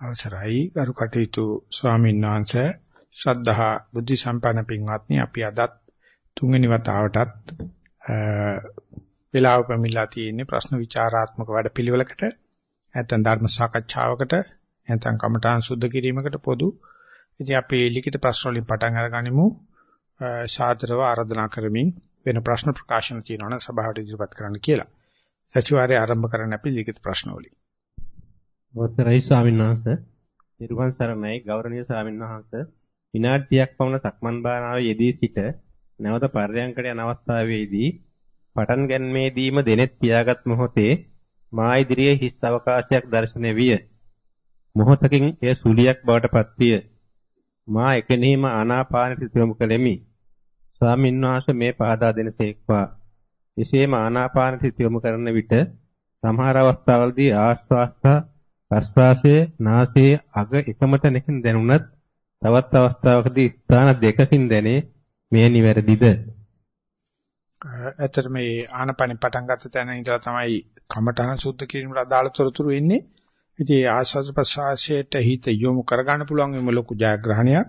අවසරයි ගරු කටයුතු ස්වාමීන් වහන්සේ ශ්‍රද්ධහා බුද්ධ සම්පන්න පින්වත්නි අපි අදත් තුන්වෙනි වතාවටත් වෙලාව පැමිණලා තියෙන්නේ ප්‍රශ්න විචාරාත්මක වැඩපිළිවෙලකට නැත්නම් ධර්ම සාකච්ඡාවකට නැත්නම් කමඨාන් සුද්ධ කිරීමකට පොදු ඉතින් අපි ලිඛිත ප්‍රශ්න වලින් පටන් අරගනිමු සාදරව ආරාධනා කරමින් වෙන ප්‍රශ්න ප්‍රකාශන තියෙනවා නම් සභාවට ඉදිරිපත් කරන්න කියලා. සතිವಾರය ආරම්භ කරන්න අපි ලිඛිත ප්‍රශ්න වලින්. අවසරයි ස්වාමීන් වහන්සේ. නිර්වාණ සරණයි ගෞරවනීය ස්වාමීන් වහන්සේ. විනාඩියක් පමණ සක්මන් භාවනාවේ යෙදී සිට නැවත පර්යංකයට යන අවස්ථාවේදී පටන් ගැනීමේදීම දෙනෙත් පියාගත් මොහොතේ මා ඉදිරියේ හිස් අවකාශයක් දැర్శණය විය. මොහොතකින් එය සුලියක් බවට පත්විය. මා එකෙනෙහිම ආනාපානට යොමු කළෙමි. ස්වාමීන් වහන්සේ මේ පහදා දෙනසේක්වා. එසේම ආනාපානට යොමු කරන විට සමහර අවස්ථාවලදී ආශ්වාස ප්‍රශ්වාසයේ නාසයේ අග එකම තැනකින් දැනුණත් තවත් අවස්ථාවකදී ස්ථාන දෙකකින් දැනේ මේ නිවැරදිද? ඇත්තට මේ ආනපන පටන් ගත්ත තැන ඉඳලා තමයි කමඨහන් සුද්ධ කිරීමට අදාළ තොරතුරු එන්නේ. ඉතින් ආස්වාද ප්‍රසආසයට හිත යොමු කරගන්න පුළුවන් වෙම ලොකු ජයග්‍රහණයක්.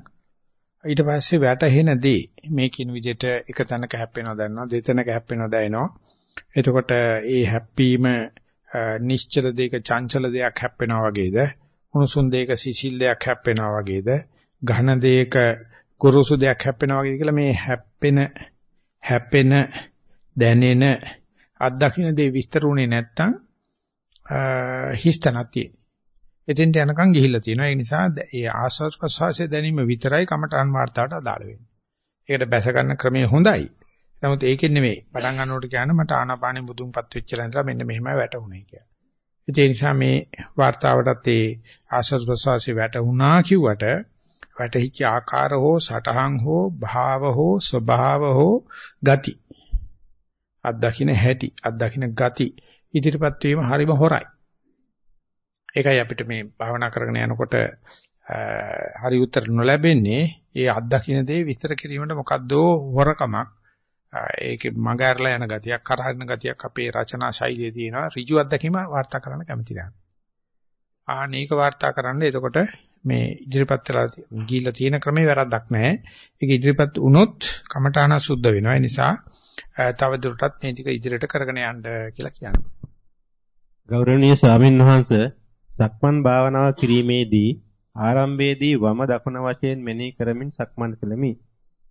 ඊට පස්සේ වැටහෙනදී මේ කින විදිහට එක තැනක හැප්පෙනවා දැනනවා දෙතැනක හැප්පෙනවා දැනෙනවා. එතකොට ඒ හැප්පීම නිශ්චල දෙයක චංචල දෙයක් හැප්පෙනවා වගේද උණුසුම් දෙයක සිසිල් දෙයක් හැප්පෙනවා වගේද ඝන දෙයක කුරුසු දෙයක් හැප්පෙනවා වගේද කියලා මේ හැප්පෙන හැපෙන දැනෙන අත්දකින්න දේ විස්තර උනේ නැත්තම් හිස්තනතිය. එතෙන්ට යනකම් ගිහිල්ලා තියෙනවා. ඒ නිසා ඒ ආස්වාස් ප්‍රසවාසයේ දැනීම විතරයි කමඨාන් වාර්තාවට අදාළ වෙන්නේ. ඒකට බැස ගන්න ක්‍රමය හොඳයි. නමුත් ඒකෙන් නෙමෙයි පටන් ගන්නකොට කියන්නේ මට ආනාපානෙ මුදුන්පත් වෙච්චලා ඉඳලා මෙන්න මෙහෙමයි වැටුනේ කියලා. ඒ නිසා මේ වார்த்தාවටත් ඒ ආශ්‍රස් ප්‍රසවාසී වැටුණා කිව්වට වැටහිච්ච ආකාර හෝ සටහන් හෝ භාව හෝ ස්වභාව හෝ ගති අත් දකින්න හැටි අත් දකින්න ගති ඉදිරිපත් වීම හරිම හොරයි. ඒකයි අපිට මේ භාවනා කරගෙන යනකොට හරි උත්තර නොලැබෙන්නේ ඒ අත් දකින්න දේ විස්තර කිරීමට මොකද්දෝ හොරකමක් ඒකේ මඟ ඇරලා යන ගතියක් කරහරින ගතියක් අපේ රචනා ශෛලියේ තියෙනවා ඍජු අත්දැකීම වාර්තා කරන්න කැමති නැහැ. ආනේක වාර්තා කරන්න එතකොට මේ ඉදිරිපත් වෙලා ගිහිල්ලා තියෙන ක්‍රමේ වැරද්දක් නැහැ. ඒක ඉදිරිපත් වුණොත් කමඨාන සුද්ධ වෙනවා. ඒ නිසා තව දුරටත් මේ ටික ඉදිරියට කරගෙන යන්න කියලා කියනවා. ගෞරවනීය ස්වාමීන් වහන්සේ සක්මන් භාවනාව කිරීමේදී ආරම්භයේදී වම දකුණ වශයෙන් මෙනෙහි කරමින් සක්මන් කළෙමි.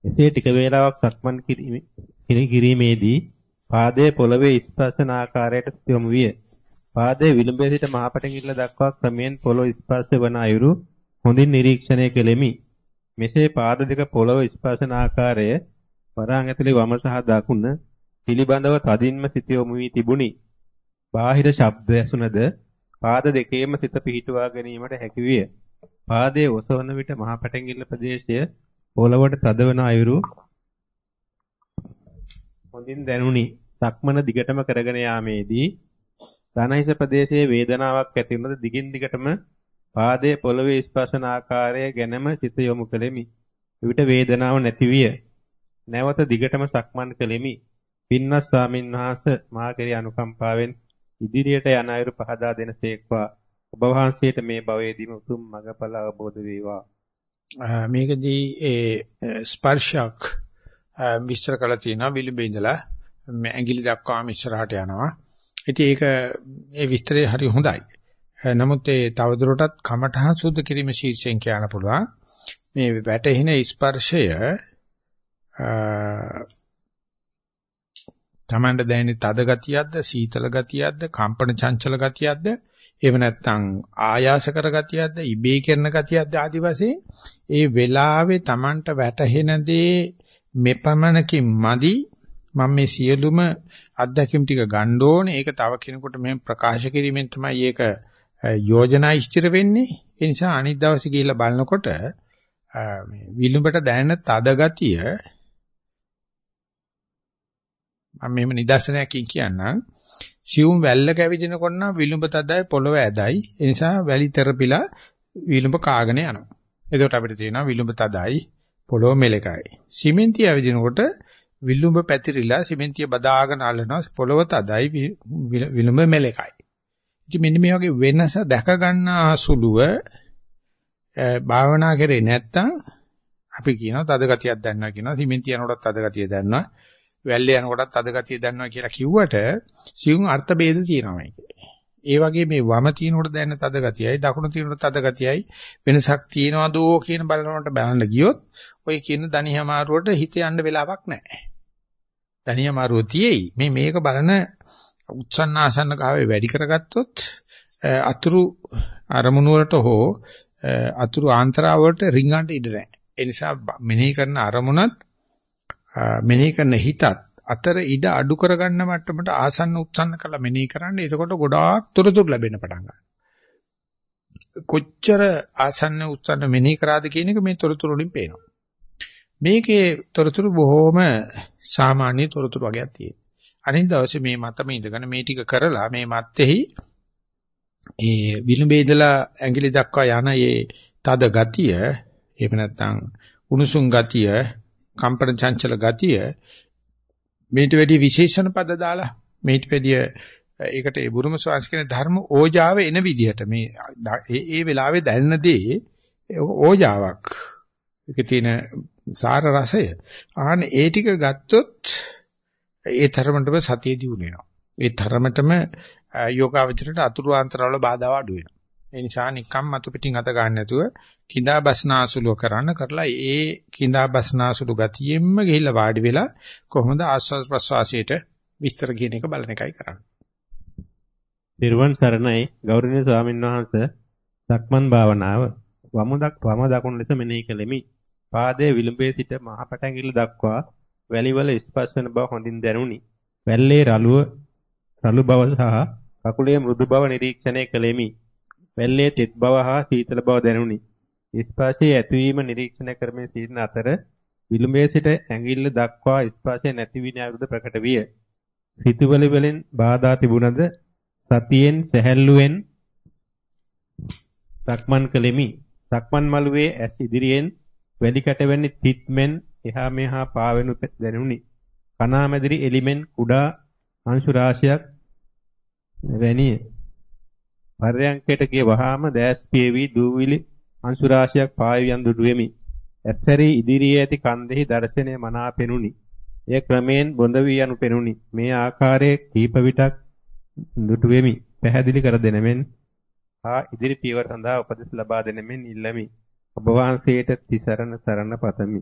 එසේ ටික වේලාවක් සක්මන් කිරීමේදී පාදයේ පොළවේ ස්පර්ශන ආකාරයට යොමු විය. පාදයේ විලුඹේ සිට මහපටඟිල්ල දක්වා ක්‍රමයෙන් පොළොව ස්පර්ශ වන අයුරු හොඳින් නිරීක්ෂණය කෙලෙමි. මෙසේ පාද දෙක පොළොව ස්පර්ශන ආකාරය වරහන් ඇතුලේ වම සහ දකුණ පිළිබඳව තදින්ම සිත යොමු වී තිබුණි. බාහිර ශබ්ද ඇසුනද පාද දෙකේම සිත පිහිටුවා ගැනීමට හැකි විය. පාදයේ ඔසවන විට මහපටඟිල්ල ප්‍රදේශය පොළවට තදවන අයුරු හොඳින් දැනුනි. සක්මන දිගටම කරගෙන යාමේදී ධනහිස ප්‍රදේශයේ වේදනාවක් ඇති වුණද දිගින් දිගටම පාදයේ පොළවේ ස්පර්ශන ආකාරය ගැනම සිත යොමු කෙලෙමි. විවිධ වේදනාවක් නැති විය. නැවත දිගටම සක්මන් කෙලෙමි. පින්වත් ස්වාමින් වහන්සේ මා කෙරෙහි අනුකම්පාවෙන් ඉදිරියට යන අයුරු පහදා දෙනසේක්වා ඔබ වහන්සේට මේ භවයේදීම උතුම් මඟඵල අවබෝධ වේවා. මේකදී ඒ ස්පර්ශයක් විස්තර කරලා තියෙනවා විලිඹේ ඉඳලා ඇඟිලි දක්වාම ඉස්සරහට යනවා. ඉතින් ඒක ඒ විස්තරය හරි හොඳයි. නමුත් ඒ තවදුරටත් කමඨහං සුද්ධ කිරීම ශීර්ෂයෙන් කියන්න පුළුවන්. මේ වැටෙන ස්පර්ශය තමන්ට දැනෙන තද ගතියක්ද සීතල ගතියක්ද කම්පන චංචල ගතියක්ද එහෙම නැත්නම් ආයාස කරගතියක්ද ඉබේ කරන ගතියක්ද ආදි වශයෙන් ඒ වෙලාවේ Tamanට වැටහෙන දේ මෙපමණකින් මදි. මම මේ සියලුම අත්දැකීම් ටික ගන්න ඕනේ. ඒක තව කෙනෙකුට මෙහෙම ප්‍රකාශ කිරීමෙන් තමයි ඒක යෝජනා ඉස්තිර වෙන්නේ. ඒ නිසා අනිත් දවසේ ගිහිල්ලා බලනකොට මේ විලුඹට දැනෙන තද ගතිය මම මෙහෙම නිදර්ශනයකින් කියන්නම් සියුම් වැල්ලක ඇවිදිනකොට නම් විලුඹ තදයි පොළව ඇදයි. ඒ නිසා වැලි තෙරපිලා විලුඹ කාගෙන යනවා. එතකොට අපිට තියෙනවා විලුඹ තදයි පොළව මෙලකයි. සිමෙන්තිය ඇවිදිනකොට විලුඹ පැතිරිලා සිමෙන්තිය බදාගෙන අල්ලනවා පොළව තදයි විලුඹ මෙලකයි. ඉතින් මෙන්න මේ වගේ වෙනස දැක ගන්න සුළුව භාවනා කරේ නැත්තම් අපි කියනවා තද ගතියක් දැනනවා කියනවා සිමෙන්ති යනකොටත් තද ගතිය දැනනවා වැල්ලේ යනකොටත් තද ගතිය දැනනවා කියලා කිව්වට සියුම් අර්ථ ભેද තියෙනවා මේකේ. ඒ වගේ මේ වම තිනකොට දැනෙන තද ගතියයි දකුණු තිනකොට තද ගතියයි වෙනසක් තියනවදෝ කියන බලනකොට බලන්න ගියොත් ඔය කියන දණිහමාරුවට හිත යන්න වෙලාවක් නැහැ. දණිහමාරුව තියේයි මේ මේක බලන උත්සන්නාසන්න කාවේ වැඩි කරගත්තොත් අතුරු අරමුණු වලට හෝ අතුරු ආන්තරාව වලට රිංගන්න ඉඩ නැහැ. ඒ නිසා මෙනෙහි කරන අරමුණත් මෙනෙහි කරන හිතත් අතර ඉඩ අඩු කරගන්න මට්ටමට ආසන්න උත්සන්න කළා මෙනෙහි කරන්න. එතකොට ගොඩාක් තොරතුරු ලැබෙන්න පටන් ගන්නවා. කොච්චර ආසන්න උත්සන්න මෙනෙහි කරාද කියන එක මේ තොරතුරු වලින් පේනවා. මේකේ තොරතුරු බොහොම සාමාන්‍ය තොරතුරු වගේක් තියෙනවා. අනිත් දවසේ මේ මතම ඉඳගෙන මේ ටික කරලා මේ මත්තේහි ඒ විලුඹේ ඉඳලා ඇඟිලි දක්වා යන මේ තද ගතිය එහෙම නැත්නම් උණුසුම් ගතිය කම්පන චංචල ගතිය මේට වැඩි විශේෂණ පද දාලා මේට වැඩි ඒකට ඒ බුරුම ශාස්ත්‍රීය ධර්ම ඕජාව එන විදිහට මේ ඒ ඒ වෙලාවේ දැනෙන දේ ඕජාවක්. ඒකේ තියෙන සාර රසය. ආන ඒ ටික ගත්තොත් ඒ තරමටම සතිය දියුණු වෙනවා. ඒ තරමටම යෝගාවචරයට අතුරු අන්තරවල බාධා අඩු වෙනවා. ඒ නිසා නිකම් මතු පිටින් අත ගන්න නැතුව කිඳා බස්නාසුලුව කරන්න කරලා ඒ කිඳා බස්නාසුලු ගතියෙන්ම ගිහිල්ලා වාඩි වෙලා කොහොමද ආස්වාස් ප්‍රස්වාසයට විස්තර කියන එක බලන එකයි කරන්නේ. නිර්වන් සරණයි ගෞරවනීය ස්වාමීන් වහන්සේ සක්මන් භාවනාව වම දක් වම දකුණු ලෙස මෙනෙහි කෙලෙමි. පාදයේ විලුඹේ සිට මහ පැටැඟිල්ල දක්වා වැලිවල ස්පර්ශ වන බව හොඳින් දැනුනි. වැල්ලේ රළුව රළු බව සහ කකුලේ මෘදු බව නිරීක්ෂණය කෙලෙමි. වැල්ලේ තෙත් බව හා සීතල බව දැනුනි. ස්පර්ශයේ ඇතිවීම නිරීක්ෂණය කරමින් සිටින අතර විලුඹේ සිට ඇඟිල්ල දක්වා ස්පර්ශය නැති වින අරුද ප්‍රකට විය. සිතුවල වලින් බාධා තිබුණද සතියෙන් සැහැල්ලුවෙන් සක්මන් කළෙමි. සක්මන් මළුවේ ඇස් ඉදිරියෙන් වැඩි කැටවැනි තිත්මෙන් එහා මෙහා පාවෙනු දැනුනි. කනාමැදිරි එලිමෙන් කුඩා අංශු රාශියක් වැනිය. පර්යංකයට ගිය වහාම දැස් පියවි දූවිලි අංශු රාශියක් පාවියන් දුඩුවෙමි. ඇත්තරී ඉදිරියේ ඇති කන්දෙහි දර්ශනය මනා පෙනුනි. එය ක්‍රමයෙන් බොඳ වී යනු පෙනුනි. මේ ආකාරයේ කීප විටක් දුටුවෙමි. පැහැදිලි කර දෙනෙමින් හා ඉදිරි පියවර සඳහා උපදෙස් ලබා දෙනෙමින් ඉල්ලමි. ඔබ වහන්සේට තිසරණ සරණ පතමි.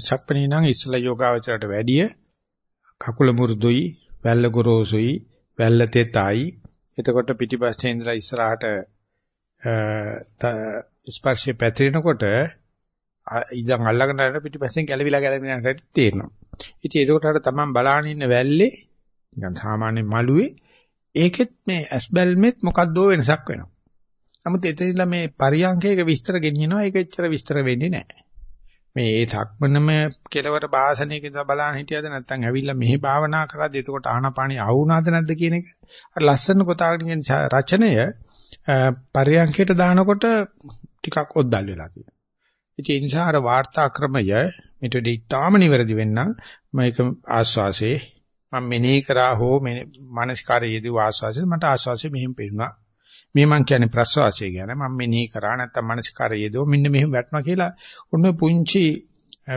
සක්පණී නම් ඉස්සලා යෝගාවචරයට වැඩිය කකුල මුරුදුයි, වැල්ල ගොරෝසුයි, වැල්ල තෙතයි එතකොට පිටිපස්සේ ඉඳලා ඉස්සරහට ස්පර්ශය පැතිරෙනකොට ඉඳන් අල්ලගෙන යන පිටිපස්සෙන් ගැලවිලා ගැලවිලා යන හැටි තේරෙනවා. ඉතින් ඒකට අර තමන් බලාගෙන ඉන්න වැල්ලේ නිකන් සාමාන්‍ය මළුවේ ඒකෙත් මේ ඇස්බල්මෙත් මොකක්දෝ වෙනසක් වෙනවා. නමුත් එතනilla මේ පරියංකයක විස්තර ගෙනියනවා ඒක එච්චර විස්තර වෙන්නේ නැහැ. මේ ඒ ධක්මනම කෙලවර භාෂණයක ඉඳලා බලන්න හිටියද නැත්නම් ඇවිල්ලා මෙහි භාවනා කරාද එතකොට ආනාපානිය ආවුනාද නැද්ද කියන එක අර ලස්සන කොටාගෙන රචනය පරියන්කයට දානකොට ටිකක් ඔද්දල් වෙලා තියෙනවා. ඉතින් ඒ නිසා අර වාර්තා ක්‍රමය මෙතන ඉතාම නිවැරදි වෙන්න මේක ආස්වාසේ මම මෙනෙහි කරා හෝ මානසිකාරයේදී ආස්වාසේ මට ආස්වාසේ මෙහෙම පේනවා. මේ මං කියන්නේ ප්‍රසවාසය ගැන. මම මෙනෙහි කරා නැත්තම් මානසිකාරයේදී මෙන්න මෙහෙම වැටුණා කියලා ඔන්න පුංචි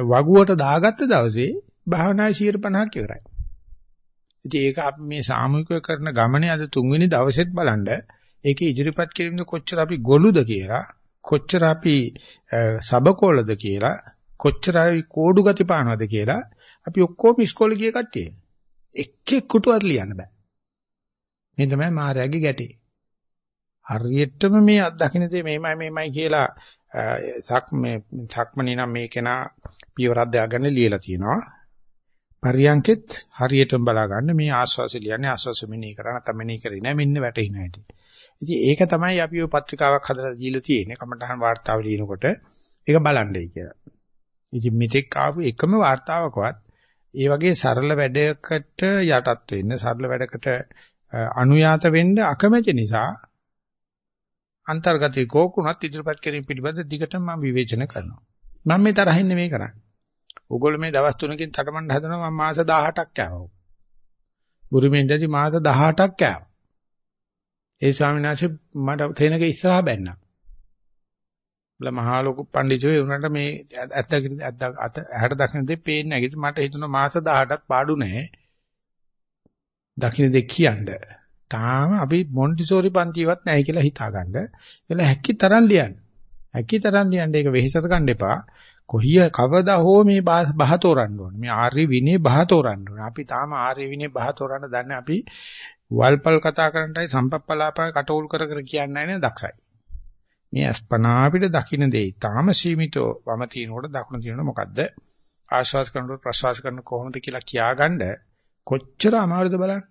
වගුවට දාගත්ත දවසේ භාවනායි 150ක් ඉවරයි. ඉතින් ඒක අපි මේ සාමූහිකව කරන ගමනේ අද තුන්වෙනි දවසෙත් බලන්න ඒකේ ඉදිරිපත් කිරීමද කොච්චර අපි ගොළුද කියලා කොච්චර අපි සබකෝලද කියලා කොච්චර අපි කෝඩු ගති පානවද කියලා අපි ඔක්කොම ඉස්කෝලේ ගිය කට්ටිය. එක්ක කුටුවත් ලියන්න බෑ. මේ තමයි මායාවේ ගැටේ. හරියටම මේ අත්දකින්න දේ මේමයි මේමයි කියලා සක් මේ සක්මණේ නම් මේ කෙනා පියවරක් දාගෙන ලියලා තියෙනවා. පරියන්කෙත් හරියටම බලා ගන්න මේ ආස්වාසය ලියන්නේ ආස්වාසය මෙනෙහි කරා නැත්නම් මෙනෙහි කරේ නෑ මෙන්න වැටෙන හැටි. ඉතින් ඒක තමයි අපි ඔය පත්‍රිකාවක් හදලා දීලා තියෙන්නේ. කමටහන් වාර්තාව ලියනකොට ඒක බලන්නයි කියලා. ඉතින් මෙතෙක් ආපු එකම වාර්තාවකවත් ඒ වගේ සරල වැඩයකට යටත් වෙන්න සරල වැඩකට අනුයාත වෙන්න අකමැති නිසා අන්තර්ගතයේ කෝකුණත් ඉදිරිපත් කිරීම පිළිබඳ දිගටම මම විවේචන කරනවා. මම මේ තරහින් නෙමෙයි කරන්නේ. ඕගොල්ලෝ මේ දවස් තුනකින් තටමඬ හදනවා මම මාස 18ක් කෑවා. බුරුමෙන්දදී මාස 18ක් කෑවා. ඒ ස්වාමීන් වහන්සේ මට තේනක ඉස්සරහා බැන්නා. බල මහා ලොකු පඬිතුෝ උනට මේ ඇත්තකින් ඇත්ත අත ඇහැට දකින්න දෙ පේන්නේ නැහැ. මට හිතුණා මාස 18ක් පාඩු නැහැ. දකින්න දෙ කියන්නේ. තාම අපි මොන්ටිසෝරි පන්තිවත් නැහැ කියලා හිතාගන්න. ඒලා හැකි තරම් ලියන්න. හැකි තරම් ලියන්න ඒක වෙහෙසට ගන්න එපා. කොහිය කවදා හෝ මේ බහ තෝරන්න ඕනේ. මේ ආර්ය විනය බහ තෝරන්න ඕනේ. අපි තාම ආර්ය විනය බහ තෝරන්න දන්නේ අපි වල්පල් කතා කරන්නයි සම්පප්පලාපය කටෝල් කර කර කියන්නේ නැහැ දක්ෂයි. මේ අස්පනා අපිට දකින්න දෙයි. තාම සීමිතව වම තිනකොට දකුණ තිනකොට මොකද්ද? ආශ්වාස කරනකොට ප්‍රශ්වාස කරන කොහොමද කියලා කියාගන්න කොච්චර අමාරුද බලන්න.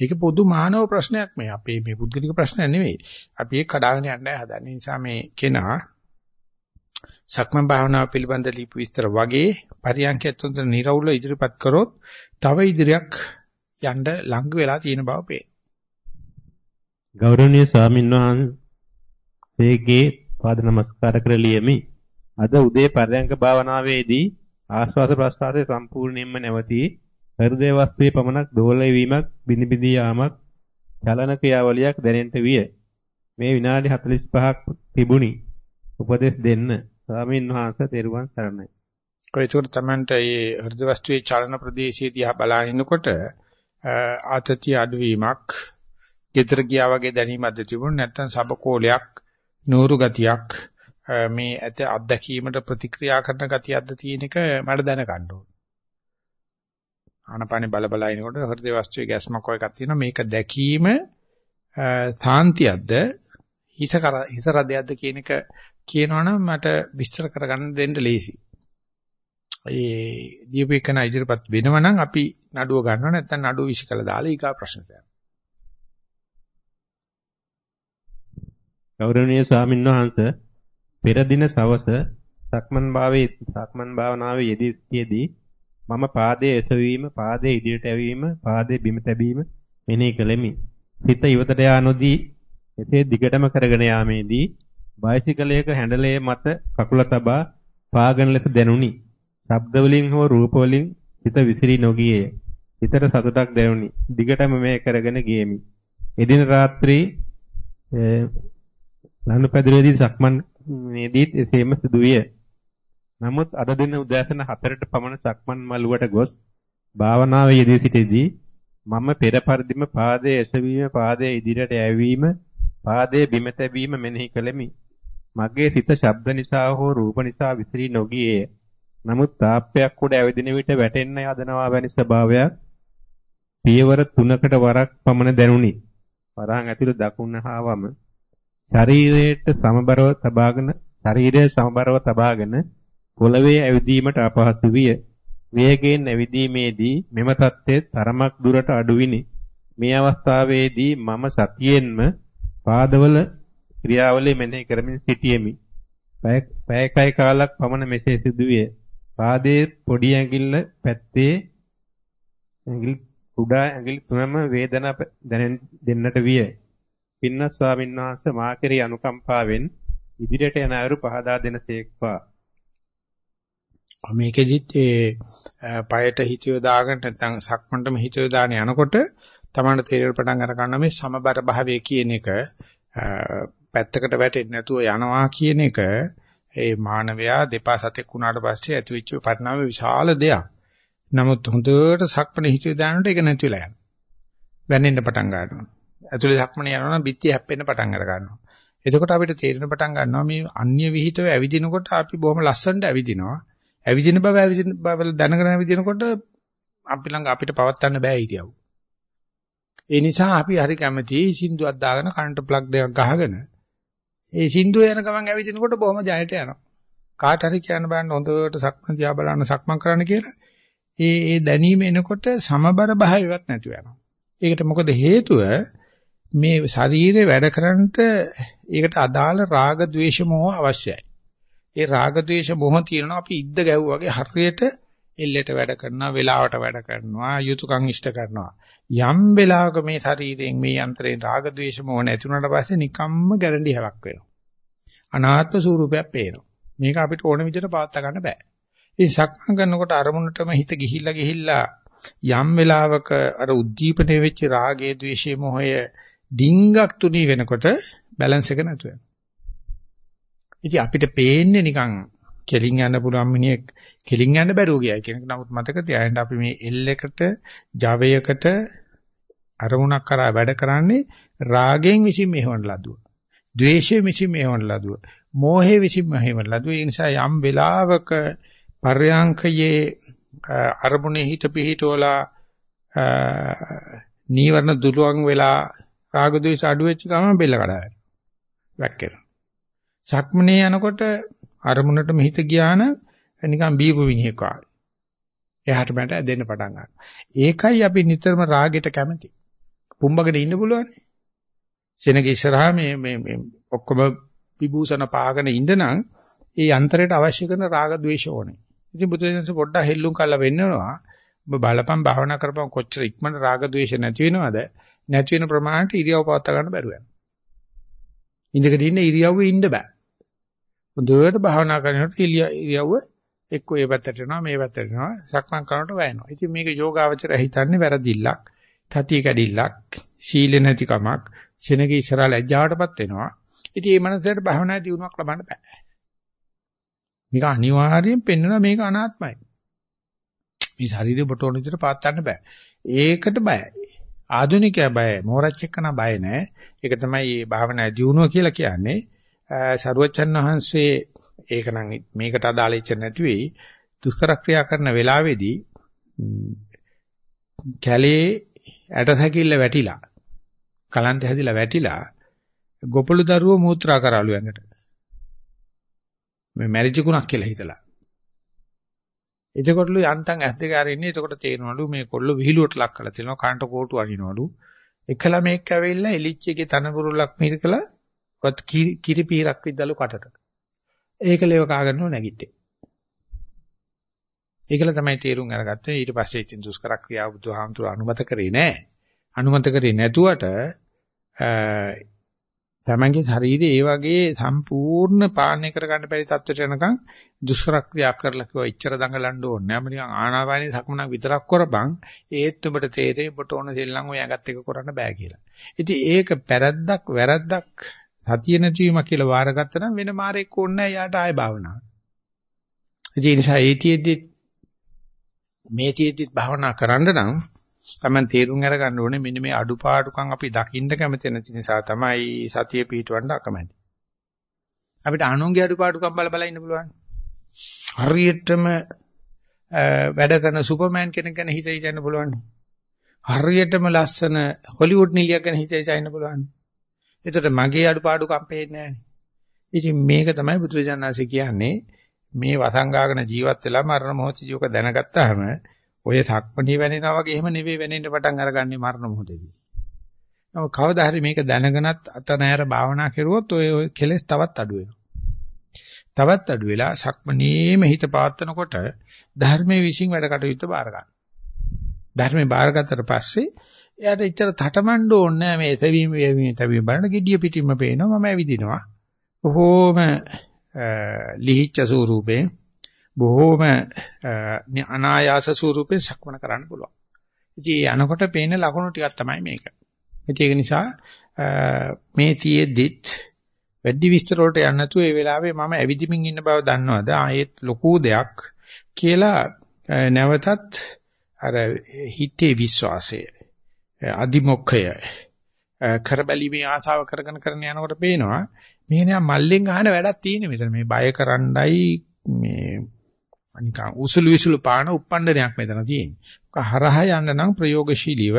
ඒක පොදු මානව ප්‍රශ්නයක් මේ. අපේ මේ පුද්ගලික ප්‍රශ්නයක් නෙවෙයි. අපි ඒක කඩාගෙන යන්නයි හදන්නේ. නිසා මේ කෙනා සක්මන් භාවනාව පිළිබඳ ලිපි විස්තර වගේ පරියන්කයත් හොඳ නිර්වුල ඉදිරිපත් කරොත් තව ඉදිරියක් යන්න ලඟ වෙලා තියෙන බව පේ. ගෞරවනීය ස්වාමින්වහන්සේගේ පාද නමස්කාර කර ලියමි. අද උදේ පරියන්ක භාවනාවේදී ආශ්වාස ප්‍රශ්වාසයේ සම්පූර්ණයෙන්ම නැවතී හෘදේ වස්තුවේ පමණක් දෝලණය වීමක් බිනිබිදී යාමක් චලන ක්‍රියාවලියක් දැනෙන්නට විය. මේ විනාඩි 45ක් තිබුණි. උපදෙස් දෙන්න. ස්වාමීන් වහන්සේ තෙරුවන් සරණයි. ඒකට තමයි මේ හෘද වස්තුවේ චලන ප්‍රදේශයේ දිහා බලනකොට ආතතිය අඩුවීමක්, gedara ගියා වගේ දැනීමක්ද තිබුණ නැත්නම් සබකෝලයක්, නూరు ගතියක් මේ ඇත අත්දැකීමට ප්‍රතික්‍රියා කරන ගතියක්ද තියෙන එක මට දැනගන්න ඕන. ආනපානේ බල බල ඉනකොට හෘද වස්තුවේ ගැස්මක් වගේ එකක් තියෙනවා. මේක දැකීම සාන්තියක්ද හිස කර හිස රදයක්ද කියන එක කියනවනම් මට විස්තර කරගන්න දෙන්න ලේසි. ඒ දීපේකන ඉදිරියපත් වෙනවනම් අපි නඩුව ගන්නවා නැත්නම් නඩුව විශ්කල දාලා ඊගා ප්‍රශ්නට යනවා. ගෞරවනීය ස්වාමින්වහන්සේ පෙර දින සවස සක්මන් භාවයේ සක්මන් භාවනාවේ යෙදී මම පාදයේ එසවීම පාදයේ ඉදිරියට ඇවීම පාදයේ බිම තැබීම මෙනෙහි කළෙමි. සිත ඉවතට යා නොදී එසේ දිගටම කරගෙන යාමේදී බයිසිකලයක හැන්ඩලයේ මත කකුල තබා පාගන ලෙස දැනුනි. ශබ්ද වලින් හෝ රූප වලින් හිත විසිරී නොගියේය. හිතට සතුටක් දැනුනි. දිගටම මේ කරගෙන ගියෙමි. එදින රාත්‍රී ලනුපැදුරේදී සක්මන් මේදීත් එසේම සිදුවිය. නමුත් අද දින උදෑසන 4ට පමණ සක්මන් මළුවට ගොස් භාවනාවේ යෙදී සිටදී මම පෙර පරිදිම පාදයේ එසවීම පාදයේ ඉදිරියට යැවීම පාදයේ බිම තැබීම මෙනෙහි කළෙමි. මගේ සිත ශබ්ද නිසා හෝ රූප නිසා විසිරී නොගියේ. නමුත් තාප්පයක් උඩ ඇවිදින විට වැටෙන්න යදනවා වැනි ස්වභාවයක් පියවර තුනකට වරක් පමණ දැනුනි. වරහන් ඇතුළේ දකුණ හා වම ශරීරයට සමබරව තබාගෙන ශරීරය සමබරව තබාගෙන පොළවේ ඇවිදීමට අපහසු විය. වේගයෙන් ඇවිදීමේදී මෙම தත්ත්වය තරමක් දුරට අඩුවිනි. මේ අවස්ථාවේදී මම සතියෙන්ම පාදවල ක්‍රියාවලිය මෙනෙහි කරමින් සිටියෙමි. පැයකයි කාලක් පමණ මෙසේ සිදුවිය. පාදයේ පොඩි ඇඟිල්ල පැත්තේ ඇඟිලි කුඩා ඇඟිලි තුනම වේදනා දැනෙන් දෙන්නට විය. පින්නත් ස්වාමීන් වහන්සේ මා කෙරෙහි අනුකම්පාවෙන් ඉදිරියට යන අයුරු පහදා දෙනසේක්වා. මේකෙදිත් ඒ පයට හිතියෝ දාගෙන නැත්නම් සක්මන්ටම හිතියෝ දාන යනකොට තමන්ට තේරෙන්න පටන් අර ගන්න මේ සමබර භාවය කියන එක පැත්තකට වැටෙන්නේ නැතුව යනවා කියන එක ඒ මානවයා දෙපා සතෙක් වුණාට පස්සේ ඇතිවෙච්ච පරිණාම විශාල දෙයක්. නමුත් හොඳට සක්මණ හිතියෝ දානකොට ඒක නැති වෙලා යනවා. වැනෙන්න පටන් ගන්නවා. ඇතුලේ සක්මණ යනවා නම් බිත්තිය හැප්පෙන්න පටන් අර ගන්නවා. එතකොට අපිට තේරෙන පටන් ගන්නවා මේ අන්‍ය විහිිතව ඇවිදිනකොට අපි බොහොම ලස්සනට ඇවිදිනවා. ඇවිදින බව ඇවිදින බව දැනගෙන ඇවිදිනකොට අපි ළඟ අපිට පවත්වන්න බෑ හිතියව. ඒ නිසා අපි හරි කැමති සින්දුවක් දාගෙන කරන්ට් ප්ලග් දෙකක් ගහගෙන ඒ සින්දුව යන ගමන් ඇවිදිනකොට බොහොම ජයට යනවා. කාට හරි කියන්න බෑන හොඳට සක්මන් දිහා බලන්න සක්මන් කරන්න කියලා. ඒ ඒ දැනීම එනකොට සමබර භාවයක් නැතුව යනවා. ඒකට මොකද හේතුව මේ ශරීරේ වැඩ කරන්නට ඒකට අදාළ රාග ద్వේෂ මොහ අවශ්‍යයි. ඒ රාග ద్వේෂ මොහ තියෙනවා. අපි ඉද්ද ගැව්වා වගේ හරියට එල්ලෙට වැඩ කරනවා වේලාවට වැඩ කරනවා යුතුයකම් ඉෂ්ට කරනවා. යම් වෙලාවක මේ ශරීරයෙන් මේ යන්ත්‍රයෙන් රාග ద్వේෂ මොහ නැති වුණාට පස්සේ නිකම්ම ගැරන්ටි හැවක් වෙනවා. අනාත්ම ස්වරූපයක් පේනවා. මේක අපිට ඕන විදිහට පාත්ත ගන්න බෑ. ඉතින් සක්මන් කරනකොට අරමුණටම හිත ගිහිල්ලා ගිහිල්ලා යම් වෙලාවක අර උද්දීපනයේ වෙච්ච රාගයේ ద్వේෂයේ මොහය ඩිංගක් තුනී වෙනකොට බැලන්ස් එක නැතු වෙනවා ඉතින් අපිට පේන්නේ නිකන් කෙලින් යන්න පුළුවන් මිනිහෙක් කෙලින් යන්න බැරුව ගියා කියන එක. නමුත් මතක තියාගන්න අපි මේ L එකට Javaයකට අරමුණක් කරා වැඩ කරන්නේ රාගයෙන් විසින් මෙහෙවන ලදුව. ද්වේෂයෙන් විසින් මෙහෙවන ලදුව. මෝහයෙන් විසින් මෙහෙවන ලදුව. ඒ නිසා යම් වෙලාවක පර්යාංකයේ අරමුණේ හිත පිහිටවලා නීවරණ දුරුවන් වෙලා රාග ද්වේෂ අඩු වෙච්ච ගමන් බෙල්ල කඩාගෙන වැක්කෙනවා. සක්මනේ යනකොට අරමුණටම හිත ගියාන නිකන් බීපු විනිහක ආවේ. එහාට මට දෙන්න පටන් ගන්නවා. ඒකයි අපි නිතරම රාගෙට කැමති. පුම්බකට ඉන්න පුළුවන්. සෙනග ඉස්සරහා මේ මේ මේ ඔක්කොම විභූෂණ පාගෙන ඉඳනං ඒ යන්ත්‍රයට අවශ්‍ය කරන රාග ద్వේෂ ඕනේ. ඉතින් බුදුදහම පොඩ්ඩක් හෙල්ලුම් කරලා වෙන්නනවා. ඔබ බලපන් භාවනා කරපන් කොච්චර ඉක්මනට රාග ద్వේෂ නැති වෙනවද? නැති වෙන ප්‍රමාණයට ඉරියව් පවත්වා ගන්න බැරුව යනවා. ඉඳගෙන ඉන්න ඉරියව්වේ ඉන්න බෑ. හොඳට භාවනා කරනකොට ඉරියව්ව එක්ක ඒ පැත්තට යනවා මේ පැත්තට යනවා සක්මන් කරනකොට වැයෙනවා. ඉතින් මේක යෝගාවචරය හිතන්නේ වැරදිල්ලක්, තතිය කැඩිල්ලක්, සීල නැතිකමක්, සෙනගේ ඉස්සරහා ලැජ්ජාවටපත් වෙනවා. ඉතින් මේ මනසට භාවනා දියුණුවක් ලබන්න බෑ. මේක අනිවාර්යයෙන් පෙන්වනවා මේක අනාත්මයි. මේ ශරීරේ බොටෝන විදිහට පාත් ගන්න බෑ. ඒකට බයයි. ආධුනිකයා බයයි. මෝරච් එක්කන බය නෑ. ඒක තමයි මේ භාවනා දියුණුව කියලා කියන්නේ. සරුවචන් වහන්සේ ඒක නම් මේකට අදාළ ඉච්ච නැති වෙයි. දුෂ්කර ක්‍රියා කරන වෙලාවේදී කැලේ ඇටසැකිල්ල වැටිලා කලන්ත හැදිලා වැටිලා ගොපළු දරුවෝ මූත්‍රා කරාලු ඇඟට. මේ මැරිජිකුණක් කියලා හිතලා. එතකොටලු යන්තම් ඇස් දෙක අරින්නේ එතකොට තේරෙනවලු මේ කොල්ල විහිළුවට ලක් කරලා තියෙනවා කාන්ට කෝටු අනිනවලු. එකලා මේක ඇවිල්ලා එලිච්චිගේ තනබුරුලක් මිරිකලා වත් කිරි පීරක් විද්දලු කටට. ඒකලේව කාගෙනව නැගිට්ටේ. ඒකල තමයි තේරුම් අරගත්තේ ඊට පස්සේ ඉතින් දුෂ්කර ක්‍රියාව බුදුහාමුදුර අනුමත කරේ නැහැ. අනුමත කරේ නැතුවට තමන්ගේ ශරීරය ඒ වගේ සම්පූර්ණ පාලනය කරගන්න බැරි තත්ත්වයට යනකම් දුෂ්කර ක්‍රියා කරලා කිව්වා ඉච්චර දඟලන්න ඕනේ නැහැ. මම නිකන් ආනාපානී සක්මනක් විතරක් කරපන්. ඒත් උඹට තේරෙයි ඔබට ඕන දෙල්ලන් ඔය ඇඟත් එක කරන්න බෑ කියලා. ඉතින් ඒක පැරද්දක් වැරද්දක් සතිය නැතිවීම කියලා වාරගත්තා නම් වෙන මාරෙක් ඕනේ නැහැ යාට ආය භාවනාව. ඒ නිසා ඒතියෙදි මේතියෙදි භාවනා කරන්න නම් තමයි තේරුම් අරගන්න ඕනේ මෙන්න මේ අඩුපාඩුකම් අපි දකින්න කැමති නැති නිසා තමයි සතිය පිටවන්න අකමැති. අපිට අනුන්ගේ අඩුපාඩුකම් බල බල ඉන්න පුළුවන්. හරියටම වැඩ කරන සුපර්මෑන් කෙනෙක් ගැන හිතේ ඉන්න පුළුවන්. හරියටම ලස්සන හොලිවුඩ් නිලියක් ගැන හිතේ ඉන්න පුළුවන්. එතකොට මගේ අඩුපාඩුකම් පේන්නේ නැහැ. ඉතින් මේක තමයි බුදුරජාණන්සේ කියන්නේ මේ වසංගාගෙන ජීවත් වෙලා මරණ මොහොතදී ඔක දැනගත්තාම ඔය සක්මණේ වෙනිනා වගේ එහෙම නෙවෙයි වෙනින්න පටන් අරගන්නේ මරණ මොහොතේදී. නම කවදා හරි මේක දැනගෙනත් අත නැර භාවනා කරුවොත් ඔය ඔය කෙලෙස් තවත් අඩු වෙනවා. තවත් අඩු වෙලා සක්මණේම හිත පාත්තනකොට ධර්මයේ විශ්ින් වැඩ කටයුත්ත බාර ගන්න. ධර්මේ බාරගත්තට පස්සේ එයාට ඉතර තටමඬ ඕනේ නැහැ මේ එසවීම වේවීම තවීම බලන gediya පිටින්ම පේනවා මම ඇවිදිනවා. බොහෝම ලිහිච්ඡ ස්වරූපේ බොහෝම අනායාස ස්වරූපෙන් සක්මන කරන්න පුළුවන්. ඉතින් යනකොට පේන ලකුණු ටිකක් තමයි මේක. ඒක නිසා මේ තියේදිත් වැඩි විස්තර වලට යන්න නැතුව ඒ වෙලාවේ මම ඇවිදිමින් ඉන්න බව දන්නවද? ආයෙත් ලොකු දෙයක් කියලා නැවතත් අර හිතේ විශ්වාසය අදිමොක්ඛය කරබැලීමේ ආසාව කරගෙන කරන යනකොට පේනවා මේ නෑ මල්ලෙන් අහන වැඩක් තියෙන මෙතන මේ බය කරන්නයි මේ නිකන් උසුළු විසුළු පාන උප්පණ්ඩනයක් මෙතන තියෙන්නේ. හරහා යන්න නම් ප්‍රයෝගශීලීව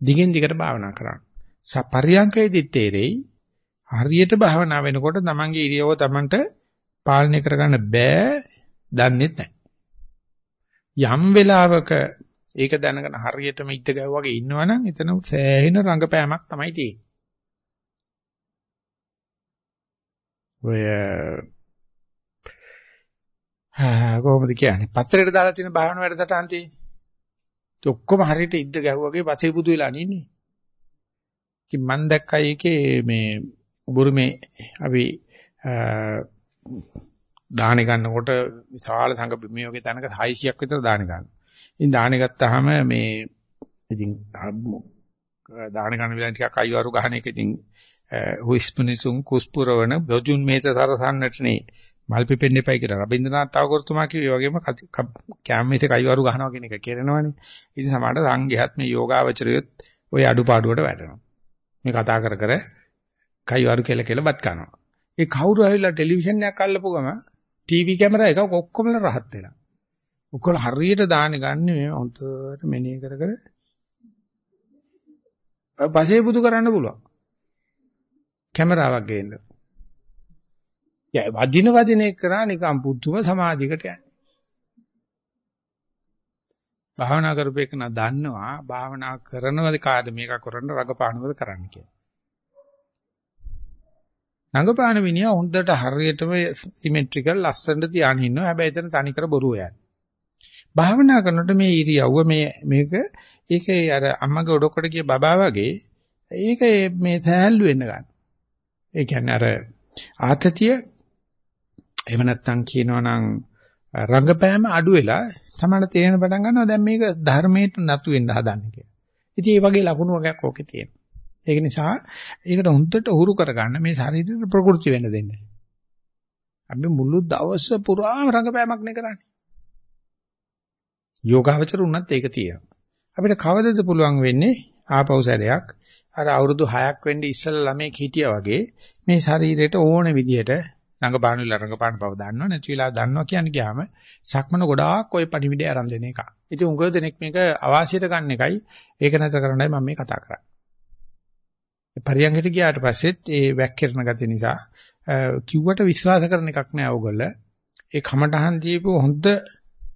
දිගින් දිගට භාවනා කරන්න. සපරියංකයේදී තේරෙයි හරියට භාවනා වෙනකොට තමන්ගේ ඉරියව තමන්ට පාලනය කරගන්න බෑ දන්නේ නැහැ. යම් වෙලාවක ඒක දැනගෙන හරියටම ඉද්ද ගැව්වාගේ ඉන්නවනම් එතන සෑහෙන රංගපෑමක් තමයි තියෙන්නේ. ඔය කොහොමද කියන්නේ? පත්‍රයට දාලා තියෙන භාවන වැඩසටහන් තියෙන්නේ. ඒ ඔක්කොම හරියට ඉද්ද ගැහුවාගේ පසේ බුදු වෙලා නින්නේ. ඉතින් මම දැක්කා ඒකේ මේ බුරුමේ අපි දාහන ගන්නකොට විශාල සංඝ මේ වගේ තැනක 600ක් විතර දාහන ගන්නවා. ඉතින් දාහන ගත්තාම මේ ඉතින් දාහන ගන්න වෙලාව ටිකක් අයිවාරු ගහන එක ඉතින් හුස්පුනිසුම් කුස්පුරවන බොජුන් මේත සරසන්නටනේ මල් පිපෙන්න එපයි කියලා රබින්ද්‍රනාත් tagore කිව්වේ වගේම කැම්මේතේ කයිවරු ගහනවා කියන එක කියනවනේ. ඉතින් සමහරට සංඝයාත් මේ යෝගාවචරයොත් ওই අඩුපාඩුවට වැටෙනවා. මේ කතා කර කර කයිවරු කියලා කියලා බත් කනවා. ඒ කවුරු ඇවිල්ලා ටෙලිවිෂන් එකක් අල්ලපු ගම ටීවී කැමරා එකක් ඔක්කොම රහත් වෙලා. ඔක්කොම හරියට දාන්නේ ගන්න මේ හොන්තට මෙනේ කර කර පසේ බුදු කරන්න පුළුවන්. කැමරාවක් ගේන්න. යා වදින වදින එක කරා නිකන් පුදුම සමාධියකට යන්නේ. භාවනා කරපේක නා දන්නවා භාවනා කරනවද කාද මේක කරන්න රඟපානවද කරන්න කියලා. රඟපාන මිනිහා හොඳට හරියටම සිමෙට්‍රිකල් ලස්සනට තියාගෙන ඉන්නවා. හැබැයි එතන තනිකර බොරුව යන්නේ. භාවනා කරනකොට මේ ඉරියව්ව මේ මේක ඒකේ අර අම්මගේ ඔඩොක්කට ගිය බබා වගේ ඒක මේ සෑහළු වෙන්න ගන්න. ඒ කියන්නේ අර ආතතිය එහෙම නැත්නම් කියනවනම් රංගපෑම අඩු වෙලා තමයි තේරෙන පටන් ගන්නවා දැන් මේක ධර්මයට නතු වෙන්න හදන්නේ කියලා. ඉතින් මේ වගේ ලකුණු වගේක් ඕකේ තියෙනවා. ඒක නිසා ඒකට හොඳට උහුරු කරගන්න මේ ශරීරයට ප්‍රകൃති වෙන්න දෙන්න. අපි මුළු දවස පුරාම රංගපෑමක් නේ කරන්නේ. යෝගාවචර උනත් ඒක තියෙනවා. අපිට කවදද පුළුවන් වෙන්නේ ආපහු සැරයක් අර අවුරුදු 6ක් වෙන්න ඉස්සෙල්ලා ළමෙක් හිටියා වගේ මේ ශරීරයට ඕන විදිහට රංගපාන විල රංගපාන බව දන්නව නැති වෙලා දන්නවා කියන්නේ ගියාම සක්මන ගොඩාක් ওই පණිවිඩය ආරම්භ දෙන එක. ඉතින් උගව දෙනෙක් මේක අවාසියට ගන්න එකයි ඒක නැතර කරන්නයි මම මේ කතා කරන්නේ. පරියංගයට ගියාට පස්සෙත් ඒ වැක්කිරන ගතිය නිසා කිව්වට විශ්වාස කරන එකක් නෑ ඕගොල්ලෝ. ඒ කමටහන් දීපු හොඳ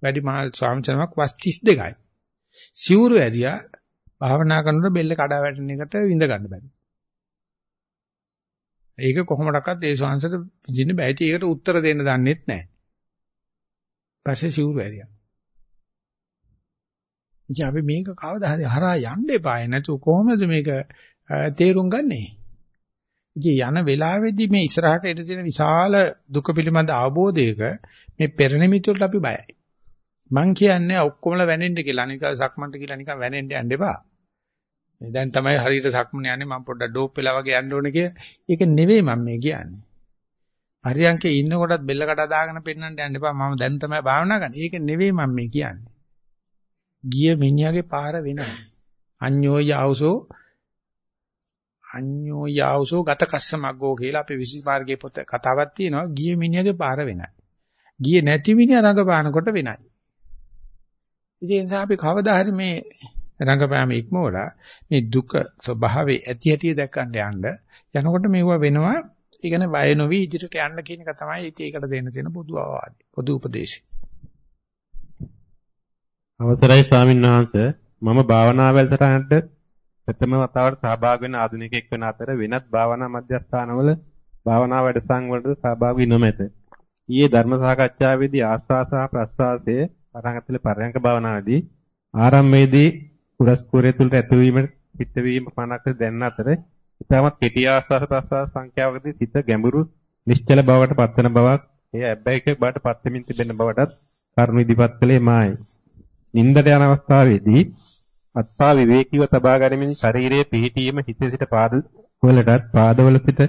වැඩිමහල් ස්වාමීන් වහන්සේ 32යි. සිවුරු ඇරියා භාවනා කරනකොට බෙල්ල කඩා වැටෙන එකට විඳ ගන්න බෑ. ඒක කොහොමඩක්වත් ඒ ශාංශයට විඳින්න බෑ. ඉතින් ඒකට උත්තර දෙන්න දන්නෙත් නැහැ. පස්සේ සිවුරු ඇරියා. ඉතින් අපි මේක කවදා හරි හරහා යන්න එපායි නැතු කොහොමද මේක තේරුම් ගන්නෙ? ඉතින් යන වෙලාවේදී මේ ඉස්සරහට එන තියෙන විශාල දුක පිළිබඳ අවබෝධයක මේ පෙරනිමිති වලට අපි බයයි. මං කියන්නේ ඔක්කොමලා වැනෙන්න කියලා. අනික සක්මන්ට කියලා නිකන් වැනෙන්න යන්න එපා. මේ දැන් තමයි හරියට සක්මන යන්නේ මම පොඩ්ඩක් ඩෝප් වෙලා වගේ යන්න ඕනේ කිය. ඒක නෙවෙයි මම මේ කියන්නේ. පරියන්කේ ඉන්නකොටත් බෙල්ල කඩ දාගෙන පෙන්නන්න යන්න එපා. මම දැන් තමයි භාවනා කරන්නේ. ඒක නෙවෙයි මම මේ කියන්නේ. ගිය මිනිහාගේ පාර වෙනවා. අඤ්ඤෝ යවසෝ අඤ්ඤෝ යවසෝ ගත කස්සමග්ගෝ කියලා අපේ විසි මාර්ගයේ පොත කතාවක් තියෙනවා. ගිය මිනිහාගේ පාර වෙනයි. ගියේ නැති මිනිහා රඟපානකොට වෙනයි. ඉතින් ඒ නිසා අපි කවදා හරි මේ රංගපෑම ඉක්මවලා මේ දුක ස්වභාවයේ ඇති ඇති දැක්කන්න යන්න යනකොට මේවා වෙනවා. ඒ කියන්නේ බය නොවි ඉදිරියට යන්න කියන එක තමයි ඉතින් ඒකට දෙන්න තියෙන පොදු අවවාදය පොදු උපදේශය. අවසරයි ස්වාමීන් වහන්සේ. මම භාවනා වලටට ප්‍රථම වතාවට සහභාගී වෙන ආධුනිකයෙක් වෙන අතර වෙනත් භාවනා මධ්‍යස්ථානවල භාවනා වැඩසටහන් වලට සහභාගී නොමැත. ඊයේ ධර්ම සාකච්ඡාවේදී ආස්වාස ප්‍රස්වාසයේ පරංගතල පරයන්ක භාවනාවේදී ආරම්භයේදී පුරස්කෝරය තුළට ඇතුළු වීම පිටවීම පණක දැනන අතර ඉතාමත් කෙටි ආස්වාස ප්‍රස්වාස සංඛ්‍යාවකදී සිත ගැඹුරු නිශ්චල බවට පත්වන බවක් එය අබ්බැහික බවට පත්වෙමින් තිබෙන බවටත් කරුණ ඉදිරිපත් කළේ මායි. නින්දට යන අවස්ථාවේදී අත්පා විවේකීව තබා ගැනීමෙන් ශරීරයේ පිහිටීම හිත සිට පාද වලටත් පාදවල සිට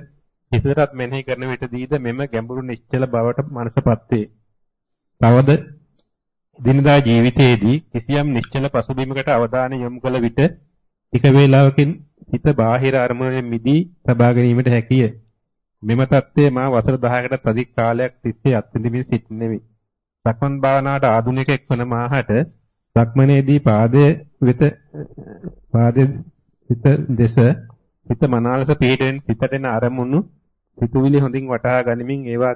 හිසටත් මෙනෙහි කරන විටදීද මෙම ගැඹුරු නිශ්චල බවට මනසපත් වේ. තවද දිනදා ජීවිතයේදී කිසියම් නිශ්චල පසුබිමකට අවධානය යොමු කළ විට ටික වේලාවකින් හිත බාහිර අරමුණෙන් මිදී තබා ගැනීමට හැකිය. මෙම தත්ත්වය මා වසර 10කටත් අධික කාලයක් තිස්සේ අත්විඳිමින් සිටින්නෙමි. සක්මන් භාවනාවට ආධුනිකෙක් වන මාහට සක්මනේදී පාදයේ වෙත පාදයේ හිත දෙස හිත මනාලස පිහිටෙන් හිතට එන අරමුණු සිතුවිලි හොඳින් වටහා ගනිමින් ඒවා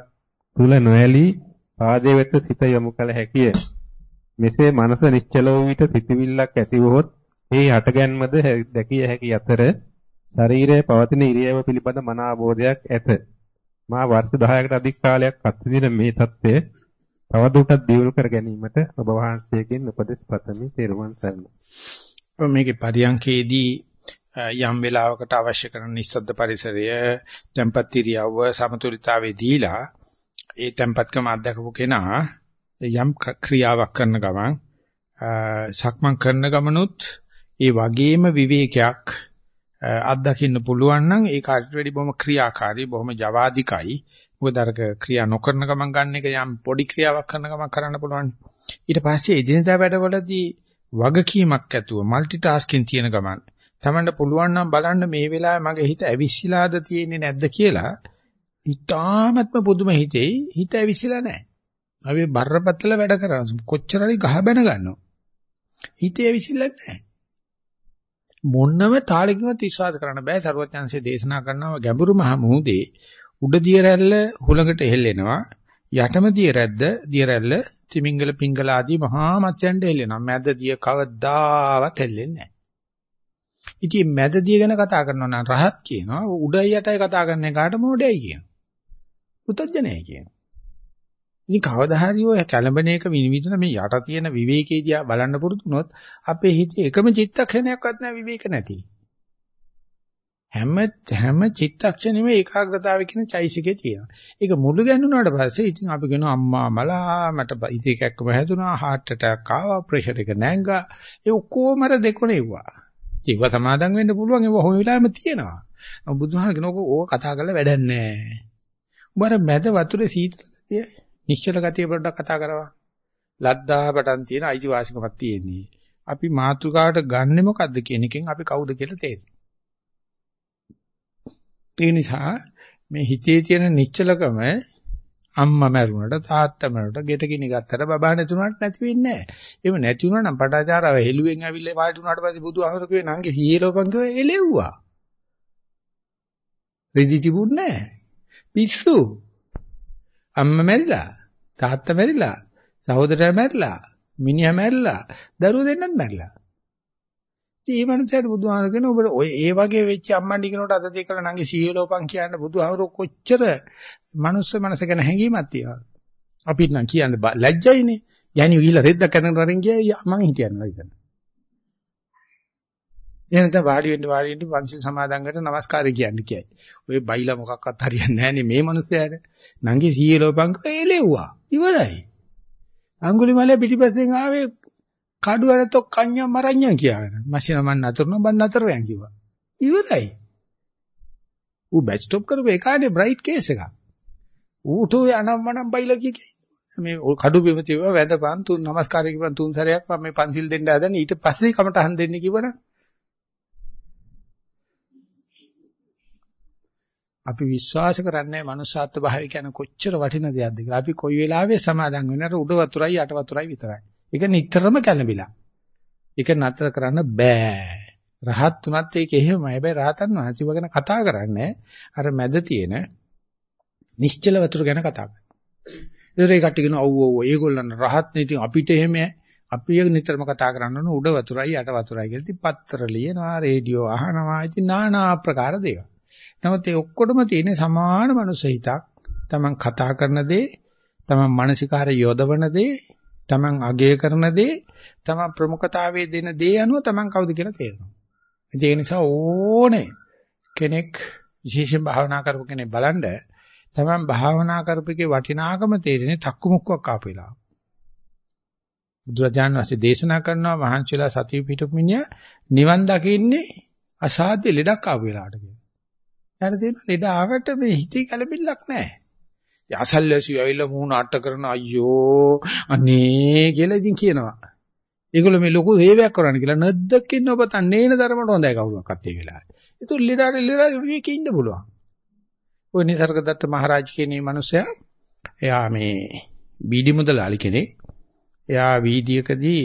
තුල නොඇලී පාදයේ වෙත සිත යොමු කළ හැකිය. මෙසේ මනස නිශ්චල වූ විට සිතවිල්ලක් ඇති වොත් ඒ හටගැන්මද දැකිය හැකි අතර ශරීරයේ පවතින ඉරියව්ව පිළිබඳ මන අවබෝධයක් ඇත. මා වර්ෂ 10කට අධික කාලයක් අත්විඳින මේ தත්ත්වය තවදුරටත් දියුණු කර ගැනීමට ඔබ වහන්සේගෙන් උපදෙස් පතමි. තෙරුවන් සරණයි. මේකේ පරියන්කේදී යම් වෙලාවකට අවශ්‍ය කරන නිස්සද්ද පරිසරය, tempat ඉරියව්ව සමතුලිතතාවේ දීලා ඒ tempatකම අත්දකපු කෙනා යම් ක්‍රියාවක් කරන ගමන් සක්මන් කරන ගමනුත් ඒ වගේම විවේකයක් අත්දකින්න පුළුවන් නම් ඒ කාර්යයට වැඩි බොහොම ක්‍රියාකාරී බොහොම ජවාදිකයි මොකද අරක ක්‍රියා නොකරන ගමන් ගන්න එක යම් පොඩි ක්‍රියාවක් කරන ගමන් කරන්න පුළුවන්. ඊට පස්සේ එදිනදා වැඩවලදී වගකීමක් ඇතුව মালටි ටාස්කින් තියෙන ගමන් තමන්ට පුළුවන් නම් බලන්න මේ වෙලාවේ මගේ හිත ඇවිස්සීලාද තියෙන්නේ නැද්ද කියලා ඉතාමත්ම පුදුම හිතේ හිත ඇවිස්සීලා නැහැ. අපි බරපතල වැඩ කරන කොච්චර හරි ගහ බැන ගන්නවා. හිතේ ඇවිස්සීලා නැහැ. මොන්නම තාලෙකින්වත් විශ්වාස කරන්න බෑ. සරුවත්‍යංශයේ දේශනා කරනවා ගැඹුරු මහ මුහුදේ උඩ දිය රැල්ල හුලඟට හෙල්ලෙනවා. යටම දිය රැද්ද දිය රැල්ල තිමිංගල පිංගල ආදී මහා මත්ස්‍යයන්ට හෙල්ලෙනවා. මැද දිය කවදාවත් හෙල්ලෙන්නේ නැහැ. ඉතින් මැද දිය ගැන කතා කරනවා නම් රහත් කියනවා. උඩයි යටයි කතා කරන එකට මොඩයයි කියනවා. පුතඥයයි කියනවා. ඉතින් කවදා හරි ඔය කැළඹෙන එක විනිවිදන මේ යට තියෙන විවේකීදියා බලන්න පුරුදු වුණොත් අපේ හිතේ එකම චිත්තක්ෂණයක්වත් නැහැ විවේක නැති. හැම හැම චිත්තක්ෂණෙම ඒකාග්‍රතාවය කියන චෛසිකේ තියෙනවා. ඒක මුළු ගැන්නුනාට පස්සේ ඉතින් අපි කියනවා අම්මා මලා මට ඉතින් එකක්ම හැදුනා heart attack ආවා pressure එක නැංගා. ඒ ඔක්කොම අර දෙකොනේ වුණා. ඒව සමාදම් වෙන්න පුළුවන් ඒව කොහොම වෙලාවෙම තියෙනවා. බුදුහාම කියනකො ඕක කතා කරලා වැඩක් නැහැ. උඹ අර මැද වතුරේ සීතලතිය නිශ්චල ගතිය පොඩ්ඩක් කතා කරවා. ලද්දා පටන් තියෙන අයිතිවාසිකමක් තියෙන්නේ. අපි මාතෘකාවට ගන්නෙ මොකද්ද කියන එකෙන් අපි කවුද කියලා තේරෙනවා. ඒ නිසා මේ හිතේ තියෙන නිශ්චලකම අම්මා මැරුණට තාත්තා මැරුණට ගෙට කිනි ගත්තට බබා නැතුණට නැති වෙන්නේ නැහැ. එහෙම නැති වුණා නම් පටාචාරව හෙළුවෙන් ඇවිල්ලා වාඩි වුණාට පස්සේ බුදුහාමර කිව්වේ නංගේ සීලෝපන් කිව්වේ එලෙව්වා. රෙදි තිබුණේ නැහැ. පිස්සු. අම්මා මැරිලා, තාත්තා මැරිලා, සහෝදරයා මැරිලා, මිනිහා මැරිලා, දරුවෝ දෙන්නත් මැරිලා. ඉතින් මේ මනුස්සයාට බුදුහාමර කියන ඔබ ඔය ඒ වගේ වෙච්ච අම්මන්ඩි කෙනෙකුට අත දෙකලා නංගි සීලෝපන් කියන්න බුදුහාමර කොච්චර මනුස්ස මනස ගැන හැඟීමක් තියනවද? අපිට නම් කියන්න ලැජ්ජයිනේ. යන්නේ ගිහිල්ලා රෙද්දක් කරන රරින් ගියා මං හිටියන්නවා ඉතින්. එහෙම නැත්නම් වාඩි වෙන්න වාඩි වෙන්න පන්සිල් සමාදන් කරලා নমස්කාරය කියන්නේ කියයි. ඔය බයිලා මොකක්වත් හරියන්නේ නැහනේ මේ මිනිස්යාට. නංගි සීයේ ලෝපංකෝ එලෙව්වා. ඉවරයි. අඟුලිමාලේ පිටිපස්සෙන් ආවේ කඩුවරතෝ කඤ්ඤා මරඤ්ඤා කියන. මැෂින මන් නතරුන බන් නතරයන් කිව්වා. ඉවරයි. ඌ බැච් ස්ටොප් කරපු එකානේ බ්‍රයිට් කේස් එක. ඌට යනම්මනම් බයිලා කිය කිය. මේ කඩු බිම තිබ්බා වැඳපන් තුන් নমස්කාරය කිව්වන් තුන් සැරයක් මම මේ පන්සිල් දෙන්න හදන ඊට පස්සේ කමට හන් දෙන්න කිව්වනම් අපි විශ්වාස කරන්නේ මනුෂ්‍යත්ව භාවය කියන කොච්චර වටින දෙයක්ද කියලා. අපි කොයි වෙලාවෙ සමාදන් වෙනට උඩ වතුරයි යට වතුරයි විතරයි. ඒක නිතරම කැළඹිලා. ඒක නතර කරන්න බෑ. රහත් තුනත් ඒක එහෙමයි. හැබැයි රහතන් වහන්සේ වගන කතා කරන්නේ අර මැද තියෙන නිශ්චල වතුර ගැන කතා කරනවා. ඒතර ඒ කට්ටිය කියන ඔව් ඔව් ඒගොල්ලන් රහත් නේ ඉතින් අපිට එහෙම අපි නිතරම කතා කරන්න උඩ වතුරයි යට වතුරයි කියලා. ඉතින් පත්‍ර ලියනවා, රේඩියෝ අහනවා, ඉතින් নানা ආකාර දේවල්. නමුත් ඒ ඔක්කොටම තියෙන සමාන මනුස්ස හිතක්. Taman කතා කරන දේ, Taman මානසිකාර යොදවන දේ, Taman අගය කරන දේ, Taman ප්‍රමුඛතාවයේ දෙන දේ අනුව Taman කවුද කියලා තේරෙනවා. ඒ නිසා ඕනේ කෙනෙක් විශේෂයෙන් භාවනා කරපු කෙනෙක් බලන්න Taman භාවනා කරපුකේ වටිනාකම තේරෙන්නේ තක්කු මුක්කක් ආපු වෙලාව. බුදුරජාණන් වහන්සේ දේශනා කරනවා මහන්සියලා සතිය පිටු මිනිහා නිවන් දකින්නේ අසාධ්‍ය ලෙඩක් ආපු වෙලාවට කියලා. යාට තියෙන ලෙඩ ආවට මේ හිතේ කලබිල්ලක් නැහැ. ඉතින් අසල්ලාසිය ඇවිල්ලා මූණ අට කරන අයියෝ අනේ කියලා ඉතින් කියනවා. ඒගොල්ලෝ මේ ලොකු සේවයක් කරන්න කියලා නැද්දකින් ඔබ තන්නේන ධර්මයට හොඳයි කවුරුවක්වත් ඒ වෙලාවේ. ඒක ලෙඩාට ලෙඩා විවේකී ඉන්න පුළුවන්. ඔය නිසර්ගදත්ත මහරජ කියන මේ මිනිසයා එයා මේ බීඩි මුදලාලි කෙනෙක්. එයා වීදියකදී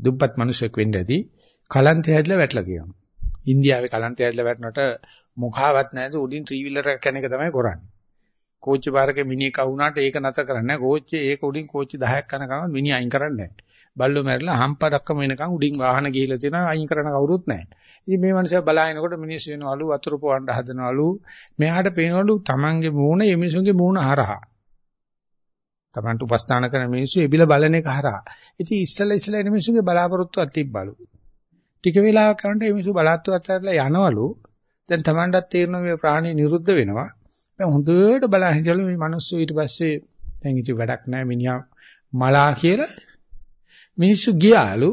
දුප්පත් මිනිසෙක් වෙන්න ඇති කලන්තය හැදලා වැටලා තියෙනවා. ඉන්දියාවේ කලන්තය හැදලා වැටෙනකොට මොකාවක් නැද්ද උඩින් ත්‍රී වීලර් එකක් යන එක තමයි කරන්නේ. කෝච්චි පාරක මිනිහ කවුනාට ඒක නැතර කරන්නේ නැහැ. කෝච්චි ඒක උඩින් කෝච්චි 10ක් යනකම් මිනිහ අයින් කරන්නේ නැහැ. බල්ලෝ මැරිලා හම්පඩක්කම එනකම් උඩින් වාහන ගිහිලා තියෙනවා අයින් කරන කවුරුත් නැහැ. ඉතින් මේ මනුස්සයා බලාගෙනකොට මිනිස්සු වෙනවලු වතුර පොවන්න හදනවලු. මෙහාට පේනවලු Tamange මූණ මේ මිනිසුන්ගේ මූණ හරහා. Tamanට උපස්ථාන කරන මිනිස්සු එබිල බලන එක හරහා. ඉතින් ඉස්සලා ඉස්සලා එන මිනිස්සුගේ බලාපොරොත්තුවක් තිබ්බලු. ටික වෙලාවක් යනකොට මේ මිනිස්සු බලාපොරොත්තු අතරලා යනවලු. දැන් Tamanටත් තේරෙනවා මේ ප්‍රාණී නිරුද්ධ වෙනවා. දැන් හොඳට බලන් හිටලු මේ මිනිස්සු ඊට පස්සේ දැන් ඉති වැඩක් නැහැ මිනිහා මලා කියලා මිනිස්සු ගියාලු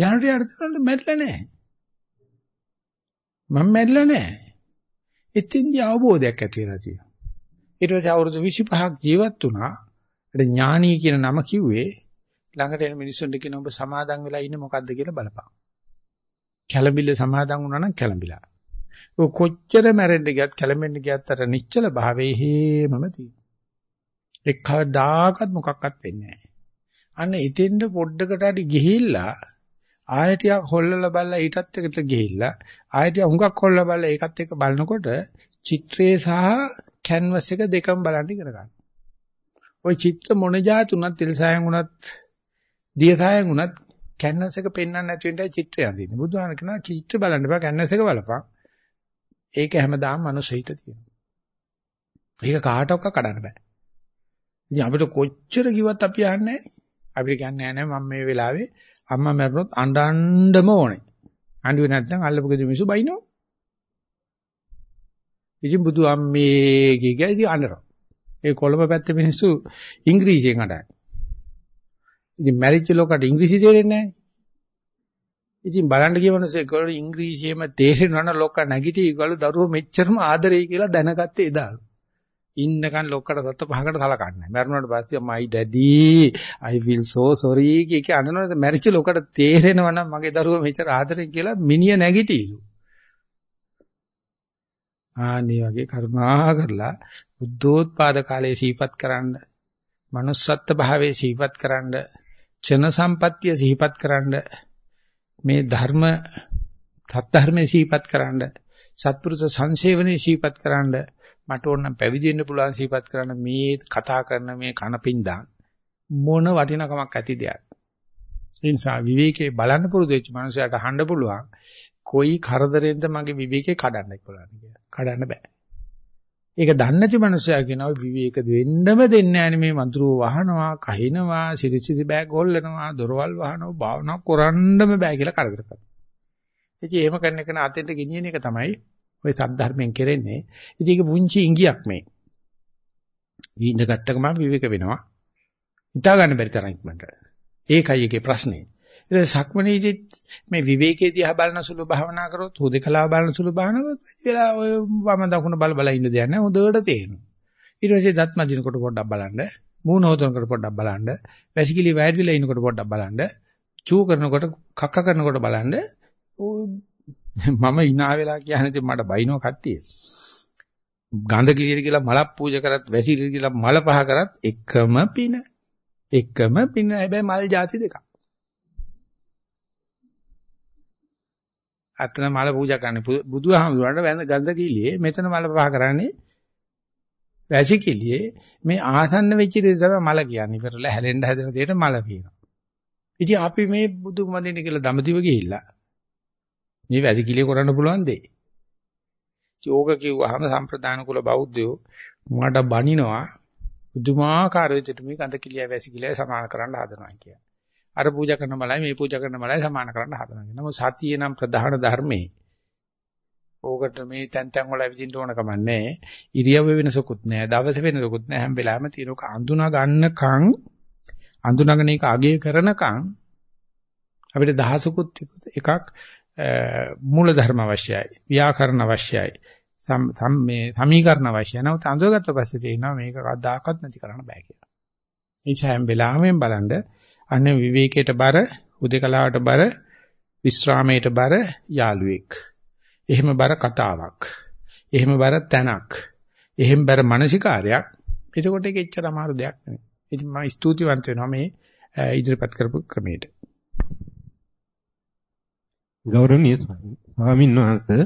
යනට යට තුනට මැරිලා නැහැ. මම මැරිලා නැහැ. එතින්දී අවබෝධයක් ඇති වෙලා තියෙනවා. ඊට පස්සේ අවුරුදු 25ක් ජීවත් වුණා. ඒත් ඥානී කියන නම කිව්වේ ළඟට එන මිනිස්සුන්ට කියන ඔබ සමාදන් වෙලා ඉන්නේ මොකද්ද කියලා බලපන්. කැළඹිල්ල සමාදන් වුණා නම් කැළඹිලා. ඔය කොච්චර මැරෙන්න ගියත් කැළඹෙන්න ගියත් අර නිශ්චල භාවයේ හේමම තියෙනවා ඒක කවදාකවත් මොකක්වත් වෙන්නේ නැහැ අන්න එතෙන්ද පොඩ්ඩකට අඩි ගිහිල්ලා ආයතිය හොල්ලලා බලලා ඊටත් එකට ගිහිල්ලා ආයතිය හුඟක් හොල්ලලා බලලා ඒකත් එක්ක බලනකොට චිත්‍රය සහ කැන්වස් එක දෙකම බලන්න ඉගෙන ගන්න. ওই චිත්‍ර මොන જાති උනත් තිල්සයන් උනත් දියසයන් උනත් කැන්වස් එක පෙන්වන්න නැති වෙන්නයි චිත්‍රය අඳින්නේ. බුදුහාම කියනවා චිත්‍ර බලන්න බෑ කැන්වස් එක බලපන්. ඒක හැමදාම මනුස්ස හිත තියෙනවා. ඒක කාටවත් කඩන්න බෑ. ඉතින් අපිට කොච්චර කිව්වත් අපි අහන්නේ අපිට කියන්නේ නෑ මම මේ වෙලාවේ අම්මා මැරුණොත් අඬන්නම ඕනේ. අඬුවේ නැත්නම් අල්ලපු ගෙදර මිනිස්සු බයිනෝ. ඉතින් බුදු අම්මේ කිය කිය ඉතින් අඬනවා. ඒ කොළඹ පැත්තේ මිනිස්සු ඉංග්‍රීසියෙන් අඬයි. ඉතින් මැරිච්ච ලෝකට ඉංග්‍රීසි තේරෙන්නේ නැහැ. ඉතින් බලන්න ගිය මිනිස්සු ඒගොල්ලෝ ඉංග්‍රීසියෙම තේරෙනවා නම් ලෝක නැගිටි ඒගොල්ලෝ දරුවෝ මෙච්චරම ආදරෙයි කියලා දැනගත්තේ එදාලු. ඉන්නකන් ලොක්කට තත්ත පහකට සලකන්නේ. මැරුණාට පස්සේ my daddy I feel so sorry කිය කිය අඬනවද මැරිච්ච ලොකට තේරෙනවා නම් මගේ දරුවා මෙච්චර ආදරෙන් කියලා මිනිය නැගිටිලු. ආනි වගේ කරුණා කරලා බුද්ධෝත්පාද කාලයේ සීපත් කරන්න, manussත්ත්ව භාවයේ සීපත් කරන්න, චන සම්පත්තිය සීපත් කරන්න, මේ ධර්ම සත්‍ය සීපත් කරන්න, සත්පුරුෂ සංසේවනයේ සීපත් කරන්න මට ඕන නම් පැවිදි වෙන්න පුළුවන් සීපත් කරන්න මේ කතා කරන මේ කනපින්දා මොන වටිනකමක් ඇති දෙයක්. ඒ නිසා විවේකේ බලන්න පුරුදු වෙච්ච මනුස්සයාට අහන්න පුළුවන් කොයි කරදරෙන්ද මගේ විවේකේ කඩන්න පුළුවන් කියලා. කඩන්න බෑ. ඒක දන්නේ නැති මනුස්සයා කියනවා විවේක දෙන්නම දෙන්නේ නැහැ මේ මඳුරෝ වහනවා, කහිනවා, සිරිසිරි බෑග් හොල්ලනවා, දොරවල් වහනවා, භාවනා කරන්නම බෑ කියලා කරදර කරනවා. ඉතින් එහෙම කරන එක නාතෙන්ට ගෙනියන එක තමයි ওই සද්ධර්මයෙන් කෙරෙන්නේ. ඉතින් ඒක පුංචි ඉඟියක් මේ. විඳගත්ත ගමන් විවේක වෙනවා. හිතා ගන්න බැරි තරම් ඉක්මනට. ඒකයි ඒකේ ප්‍රශ්නේ. ඊට සක්මනේදී මේ විවේකයේ දිහා බලන සුළු භාවනා කරොත් හුදකලාව බලන සුළු භාවනා කරොත් වෙලා ඔය වම දකුණ බල බල ඉන්න දෙයක් නැහැ හොඳට තේරෙනවා. ඊට පස්සේ දත් මදිනකොට පොඩ්ඩක් බලන්න, මූණ හොදනකොට පොඩ්ඩක් බලන්න, වැසිකිලි වැයවිලා ඉනකොට පොඩ්ඩක් බලන්න, චූ කරනකොට කක්ක කරනකොට බලන්න මම hina වෙලා කියන්නේ ඉතින් මට බයිනෝ කට්ටිය. ගඳ කිලියට කියලා මලක් පූජා කරත් වැසිකිලි කියලා මල පහ කරත් එකම පින. එකම පින හැබැයි මල් ಜಾති දෙකක්. අතන මල පූජා කරන්නේ බුදුහාමුදුරන්ට වැඳ ගඳ කිලියේ මෙතන මල පහ කරන්නේ වැසිකිලියේ මේ ආසන්න වෙච්ච දේ තමයි මල කියන්නේ. ඉවරලා හැලෙන්න හැදෙන දෙයට මල කියනවා. ඉතින් අපි මේ බුදු මදින්න කියලා දමදිව ගිහිල්ලා මේ වැසිකිලිය කරන්න පුළුවන් දෙයි. යෝග කිව්වහම සම්ප්‍රදාන කුල බෞද්ධයෝ මට බනිනවා බුදුමාකාර විදිහට මේ ගඳ කිලිය වැසිකිලිය සමාන කරන්න හදනවා කියලා. අර පූජා කරන මලයි මේ පූජා කරන මලයි සමාන කරන්න හදනවා. නමුත් සතිය නම් ප්‍රධාන ධර්මයේ. ඕකට මේ තැන් තැන් වල විදිහට ඕන කමන්නේ. ඉරියව්ව වෙනසකුත් නැහැ. දවස වෙනසකුත් නැහැ. හැම වෙලාවෙම තියෙනක අඳුනා ගන්නකම් අඳුනගෙන ඒක අගය කරනකම් අපිට දහසකුත් එකක් මූල ධර්ම අවශ්‍යයි. ව්‍යාකරණ අවශ්‍යයි. සම් මේ සමීකරණ අවශ්‍යයි. නමුත් අඳුරගත්ත පස්සේ තේිනවා මේක කවදාකවත් නැති කරන්න බෑ කියලා. ඒ නිසා හැම වෙලාවෙම බලන්න අන්න විවේකයට බර, උදේකලාවට බර, විස්රාමයට බර යාළුවෙක්. එහෙම බර කතාවක්. එහෙම බර තැනක්. එහෙම බර මානසිකාරයක්. එතකොට ඒක එච්චර අමාරු දෙයක් නෙවෙයි. ඉතින් මම ස්තුතිවන්ත වෙනවා මේ ඉදිරිපත් කරපු ක්‍රමයට. ගෞරවනීය ස්වාමීන් වහන්සේ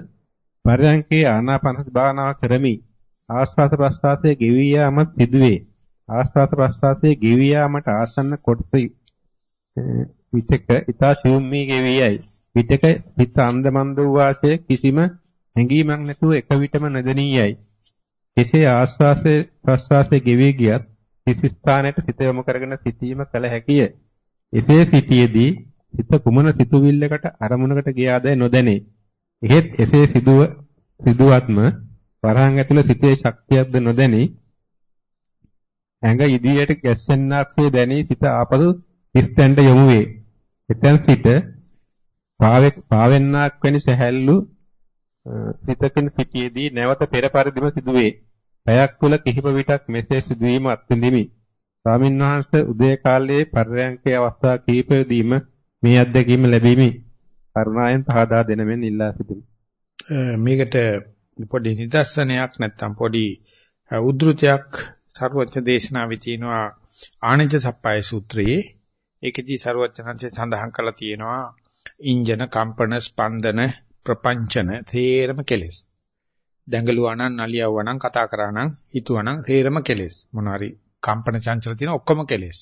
පරයන්කේ ආනාපානසති භාවනාව කරමි. ආස්වාද ප්‍රස්වාසයේ ගෙවී යාම සිදුවේ. ආස්වාද ප්‍රස්වාසයේ ගෙවී යාමට ආසන්න කොටස විතක ඊතා සිවුම් මේ ගෙවියයි. විතක හිත අන්දමන්ද වූ වාසය කිසිම හැඟීමක් නැතුව එක විටම නදනීයයි. කෙසේ ආස්වාසේ ප්‍රස්වාසයේ ගෙවී ගියත් සිත ස්ථානයට සිත යොමු කරගෙන සිටීම කල හැකිය. එසේ සිටියේදී සිත කුමන සිතුවිල්ලකට අරමුණකට ගියාදැයි නොදැනේ. එහෙත් එසේ සිදුව සිදුවත්ම වරහන් ඇතුළ සිතේ ශක්තියක්ද නොදැනී ඇඟ ඉදිරියට ගැස්සෙන්නාක්සේ දැනී සිත ආපසු හිස්තැන්ට යොමු වේ. එතෙන් සිට පාවෙක් පාවෙන්නාක් වැනි සැහැල්ලු සිතකින් සිටියේදී නැවත පෙර පරිදිම සිදුවේ. පැයක් තුල කිහිප විටක් මෙසේ සිදුවීම අත්විඳිමි. ස්වාමින් වහන්සේ උදේ කාලයේ පර්යංකේ අවස්ථා කිහිපෙදීම මේ අත්දැකීම ලැබීමි. කරුණාවෙන් පහදා දෙන මෙන් ඉල්ලා සිටිමි. මේකට පොඩි නිදර්ශනයක් නැත්තම් පොඩි උද්ෘතයක් සර්වඥ දේශනාවේ තියෙනවා ආනන්ද සප්පයි සූත්‍රයේ ඒකෙදී සර්වඥාන්සේ සඳහන් කරලා තියෙනවා ඉන්ජන කම්පන ස්පන්දන ප්‍රපංචන තේරම කෙලෙස් දැඟලුවා නම් නලියවුවා නම් කතා කරා නම් හිතුවා නම් තේරම කෙලෙස් මොනවාරි කම්පන චංචල තියෙන ඔක්කොම කෙලෙස්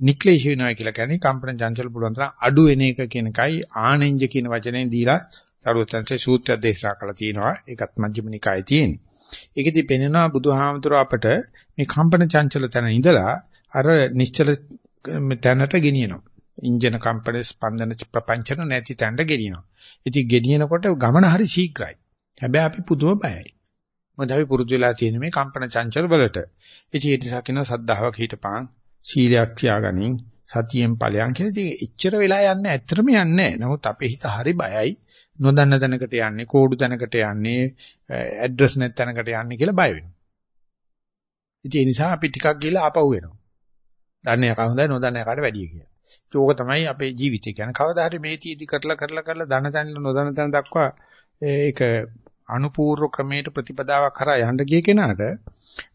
නික්ලේශ වෙනවා කියලා කියන්නේ කම්පන චංචල පුළුවන් තරම් අඩු වෙන එක කියන එකයි ආනෙන්ජ කියන වචනේ දීලා සරුවත්‍යංශේ සූත්‍රය දේශනා කළා තියෙනවා. ඒකත් මජ්ක්‍ධිම නිකායේ තියෙන. ඒකෙදි පෙනෙනවා බුදුහාමතුරු අපට මේ කම්පන චංචල තැන ඉඳලා අර නිශ්චල තැනට ගෙනියනවා. ඉන්ජන කම්පන ස්පන්දන ප්‍රපංචන නැති තැනට ගෙනියනවා. ඉතින් ගෙනියනකොට ගමන හරි ශීඝ්‍රයි. හැබැයි අපි පුදුම බයයි. මොකද අපි පුරුදු වෙලා තියෙන මේ කම්පන චංචල වලට. ඉතින් ඒ නිසා කියනවා සද්ධාවක හිටපන්, සීලයක් තියාගනින්, සතියෙන් ඵලයන් කියලා ඉතින් එච්චර වෙලා යන්නේ ඇත්තටම යන්නේ නැහැ. නමුත් අපේ හිත හරි බයයි. නොදන්න තැනකට යන්නේ, කෝඩු තැනකට යන්නේ, ඇඩ්‍රස් නැත් තැනකට යන්නේ කියලා බය වෙනවා. ඉතින් ඒ නිසා අපි ටිකක් ගිහලා ආපහු එනවා. දන්නේ යකා හොඳයි නොදන්න යකාට වැඩිය කියලා. ඒක ඕක තමයි අපේ ජීවිතය කියන්නේ. කවදා හරි මේ තීදි කරලා කරලා කරලා දන තැන නොදන්න තැන දක්වා ඒක අනුපූර්ව ක්‍රමයට ප්‍රතිපදාවක් කරා යන්න ගිය කෙනාට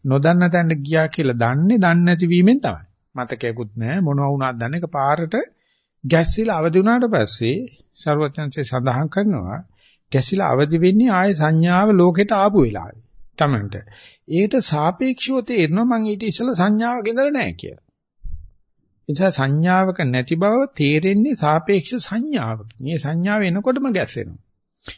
නොදන්න තැනට ගියා කියලා දන්නේ දන්නේ නැති වීමෙන් තමයි. මතකයක්වත් නැහැ මොනවා වුණාද දන්නේ ඒක පාරට ගැස්සිලා අවදි වුණාට පස්සේ ਸਰවඥන්සේ සඳහන් කරනවා ගැස්සිලා අවදි වෙන්නේ ආයේ සංඥාව ලෝකෙට ආපු වෙලාවේ. Tamanට. ඒකට සාපේක්ෂව තේරෙනවා මං ඊට ඉස්සෙල්ලා සංඥාවක ඉඳලා නැහැ කියලා. නිසා සංඥාවක නැති බව තේරෙන්නේ සාපේක්ෂ සංඥාවක. මේ සංඥාව එනකොටම ගැස්සෙනවා.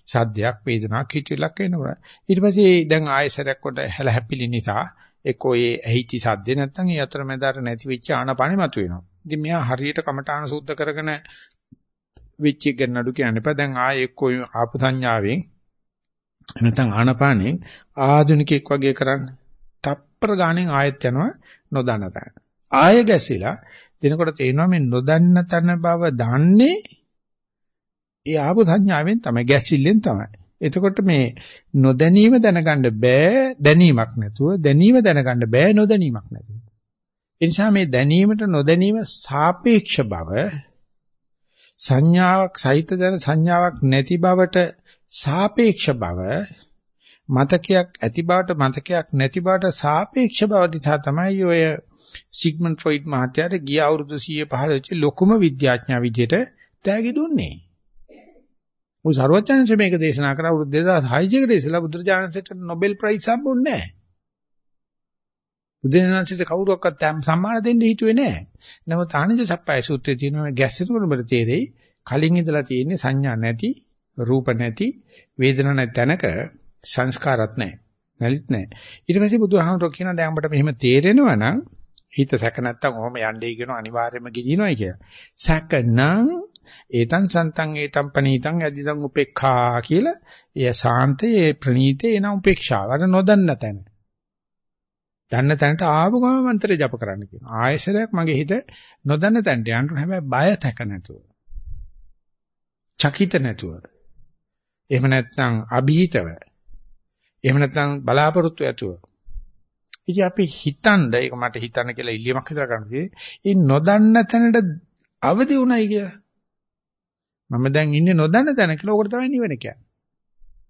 සද්දයක් වේදනාවක් හිතවිලක් එනවා. ඊට පස්සේ දැන් ආයසරයක් කොට හැල හැපිලි නිසා එක්කෝ ඒ ඇහිච්ච සද්දේ නැත්තම් ඒ අතරමැදට නැති වෙච්ච ආනපානෙ මතුවෙනවා. ඉතින් මෙයා හරියට කමඨාන සුද්ධ කරගෙන වෙච්ච එක නඩු කියන්න එපා. දැන් ආයේ එක්කෝ ආපු සංඥාවෙන් නැත්තම් ආනපානෙන් ආධුනිකෙක් වගේ කරන්න. තප්පර ගාණෙන් ආයෙත් යනවා නොදන්න තැන. ආයෙ ගැසිලා දිනකොට තේරෙනවා මේ නොදන්න තැන බව දන්නේ ඒ ආපු සංඥාවෙන් තමයි ගැසිල්ලෙන් තමයි. එතකොට මේ නොදැනීම දැනගන්න බෑ දැනීමක් නැතුව දැනීම දැනගන්න බෑ නොදැනීමක් නැතුව. ඒ නිසා මේ දැනීමට නොදැනීම සාපේක්ෂ බව සංඥාවක් සහිත දැන සංඥාවක් නැති බවට සාපේක්ෂ බව මතකයක් ඇති බවට මතකයක් නැති බවට සාපේක්ෂ බව නිසා තමයි ඔය සිග්මන්ඩ් ෆ්‍රොයිඩ් මහත්තයාට ගිය අවුරුදු 115 වෙච්ච ලොකුම විද්‍යාඥයා විදිහට තෑගි දුන්නේ. මොකද සර්වඥාන්සේ මේක දේශනා කරා අවුරුදු 2006 කට ඉස්සෙල්ලා බුදුරජාණන්සේට නොබෙල් ප්‍රයිස් හම්බුන්නේ නැහැ. බුදුරජාණන්සේට කවුරුවක්වත් සම්මාන දෙන්න හිතුවේ නැහැ. නමුත් ආනන්ද සප්පයි සූත්‍රයේ තියෙන මේ ගැස්සෙනකොට මට තේරෙයි කලින් ඉඳලා තියෙන්නේ සංඥා නැති, රූප නැති, වේදනා නැති තැනක සංස්කාරات නැහැ. නැලිත් නැහැ. ඊට පස්සේ බුදුහාමුදුරුවෝ කියනවා දැන් අපිට මෙහෙම තේරෙනවා නම් හිත සැක නැත්තම් ඔහොම යන්නේ කියන අනිවාර්යයෙන්ම ගිනිනොයි කියලා. සැක නම් ඒතං සන්තං ඒතං පනීතං යදිදං උපේක්ඛා කියලා එය සාන්තේ ප්‍රණීතේ එන උපේක්ෂාව. අර නොදන්න තැන. දන්න තැනට ආපු ගම මන්ත්‍රය ජප කරන්න කියනවා. ආයශරයක් මගේ හිත නොදන්න තැනට යන්න හැබැයි බය තැක නැතුව. චකිත නැතුව. එහෙම නැත්නම් අභීතව. එහෙම නැත්නම් බලාපොරොත්තු ඇතුව. ඉතින් අපි හිතනද ඒක මට හිතන්න කියලා ඉල්ලීමක් විතර කරන්නේ. ඒ නොදන්න තැනට අවදි උනායි කියලා. මම දැන් ඉන්නේ නොදන්න තැන කියලා ඕකට තමයි නිවන කියන්නේ.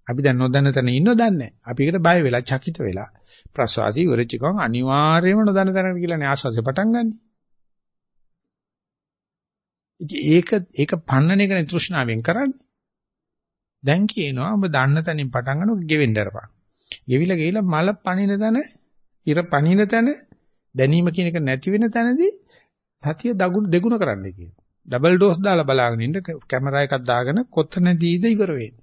අපි දැන් නොදන්න තැන ඉන්නව දන්නේ අපි ඒකට බය වෙලා චකිත වෙලා ප්‍රසවාසී ඉවරච්ච ගමන් අනිවාර්යයෙන්ම නොදන්න තැනකට කියලානේ ආස්වාදේ පටන් ගන්නෙ. ඉතින් ඒක ඒක පන්නන එකනේ තෘෂ්ණාවෙන් කරන්නේ. දැන් කියනවා ඔබ දන්න තැනින් පටන් ගන්නකොට ගෙවෙන්න අරපන්. ගෙවිලා ගිහිලා මල පණින තැන, ඉර පණින තැන, දැනීම කියන එක නැති වෙන තැනදී සතිය දෙගුණ කරන්න කියනවා. ඩබල් ඩෝස් දාලා බලාගෙන ඉන්න කැමරා එකක් දාගෙන කොතනදීද ඉවර වෙන්නේ.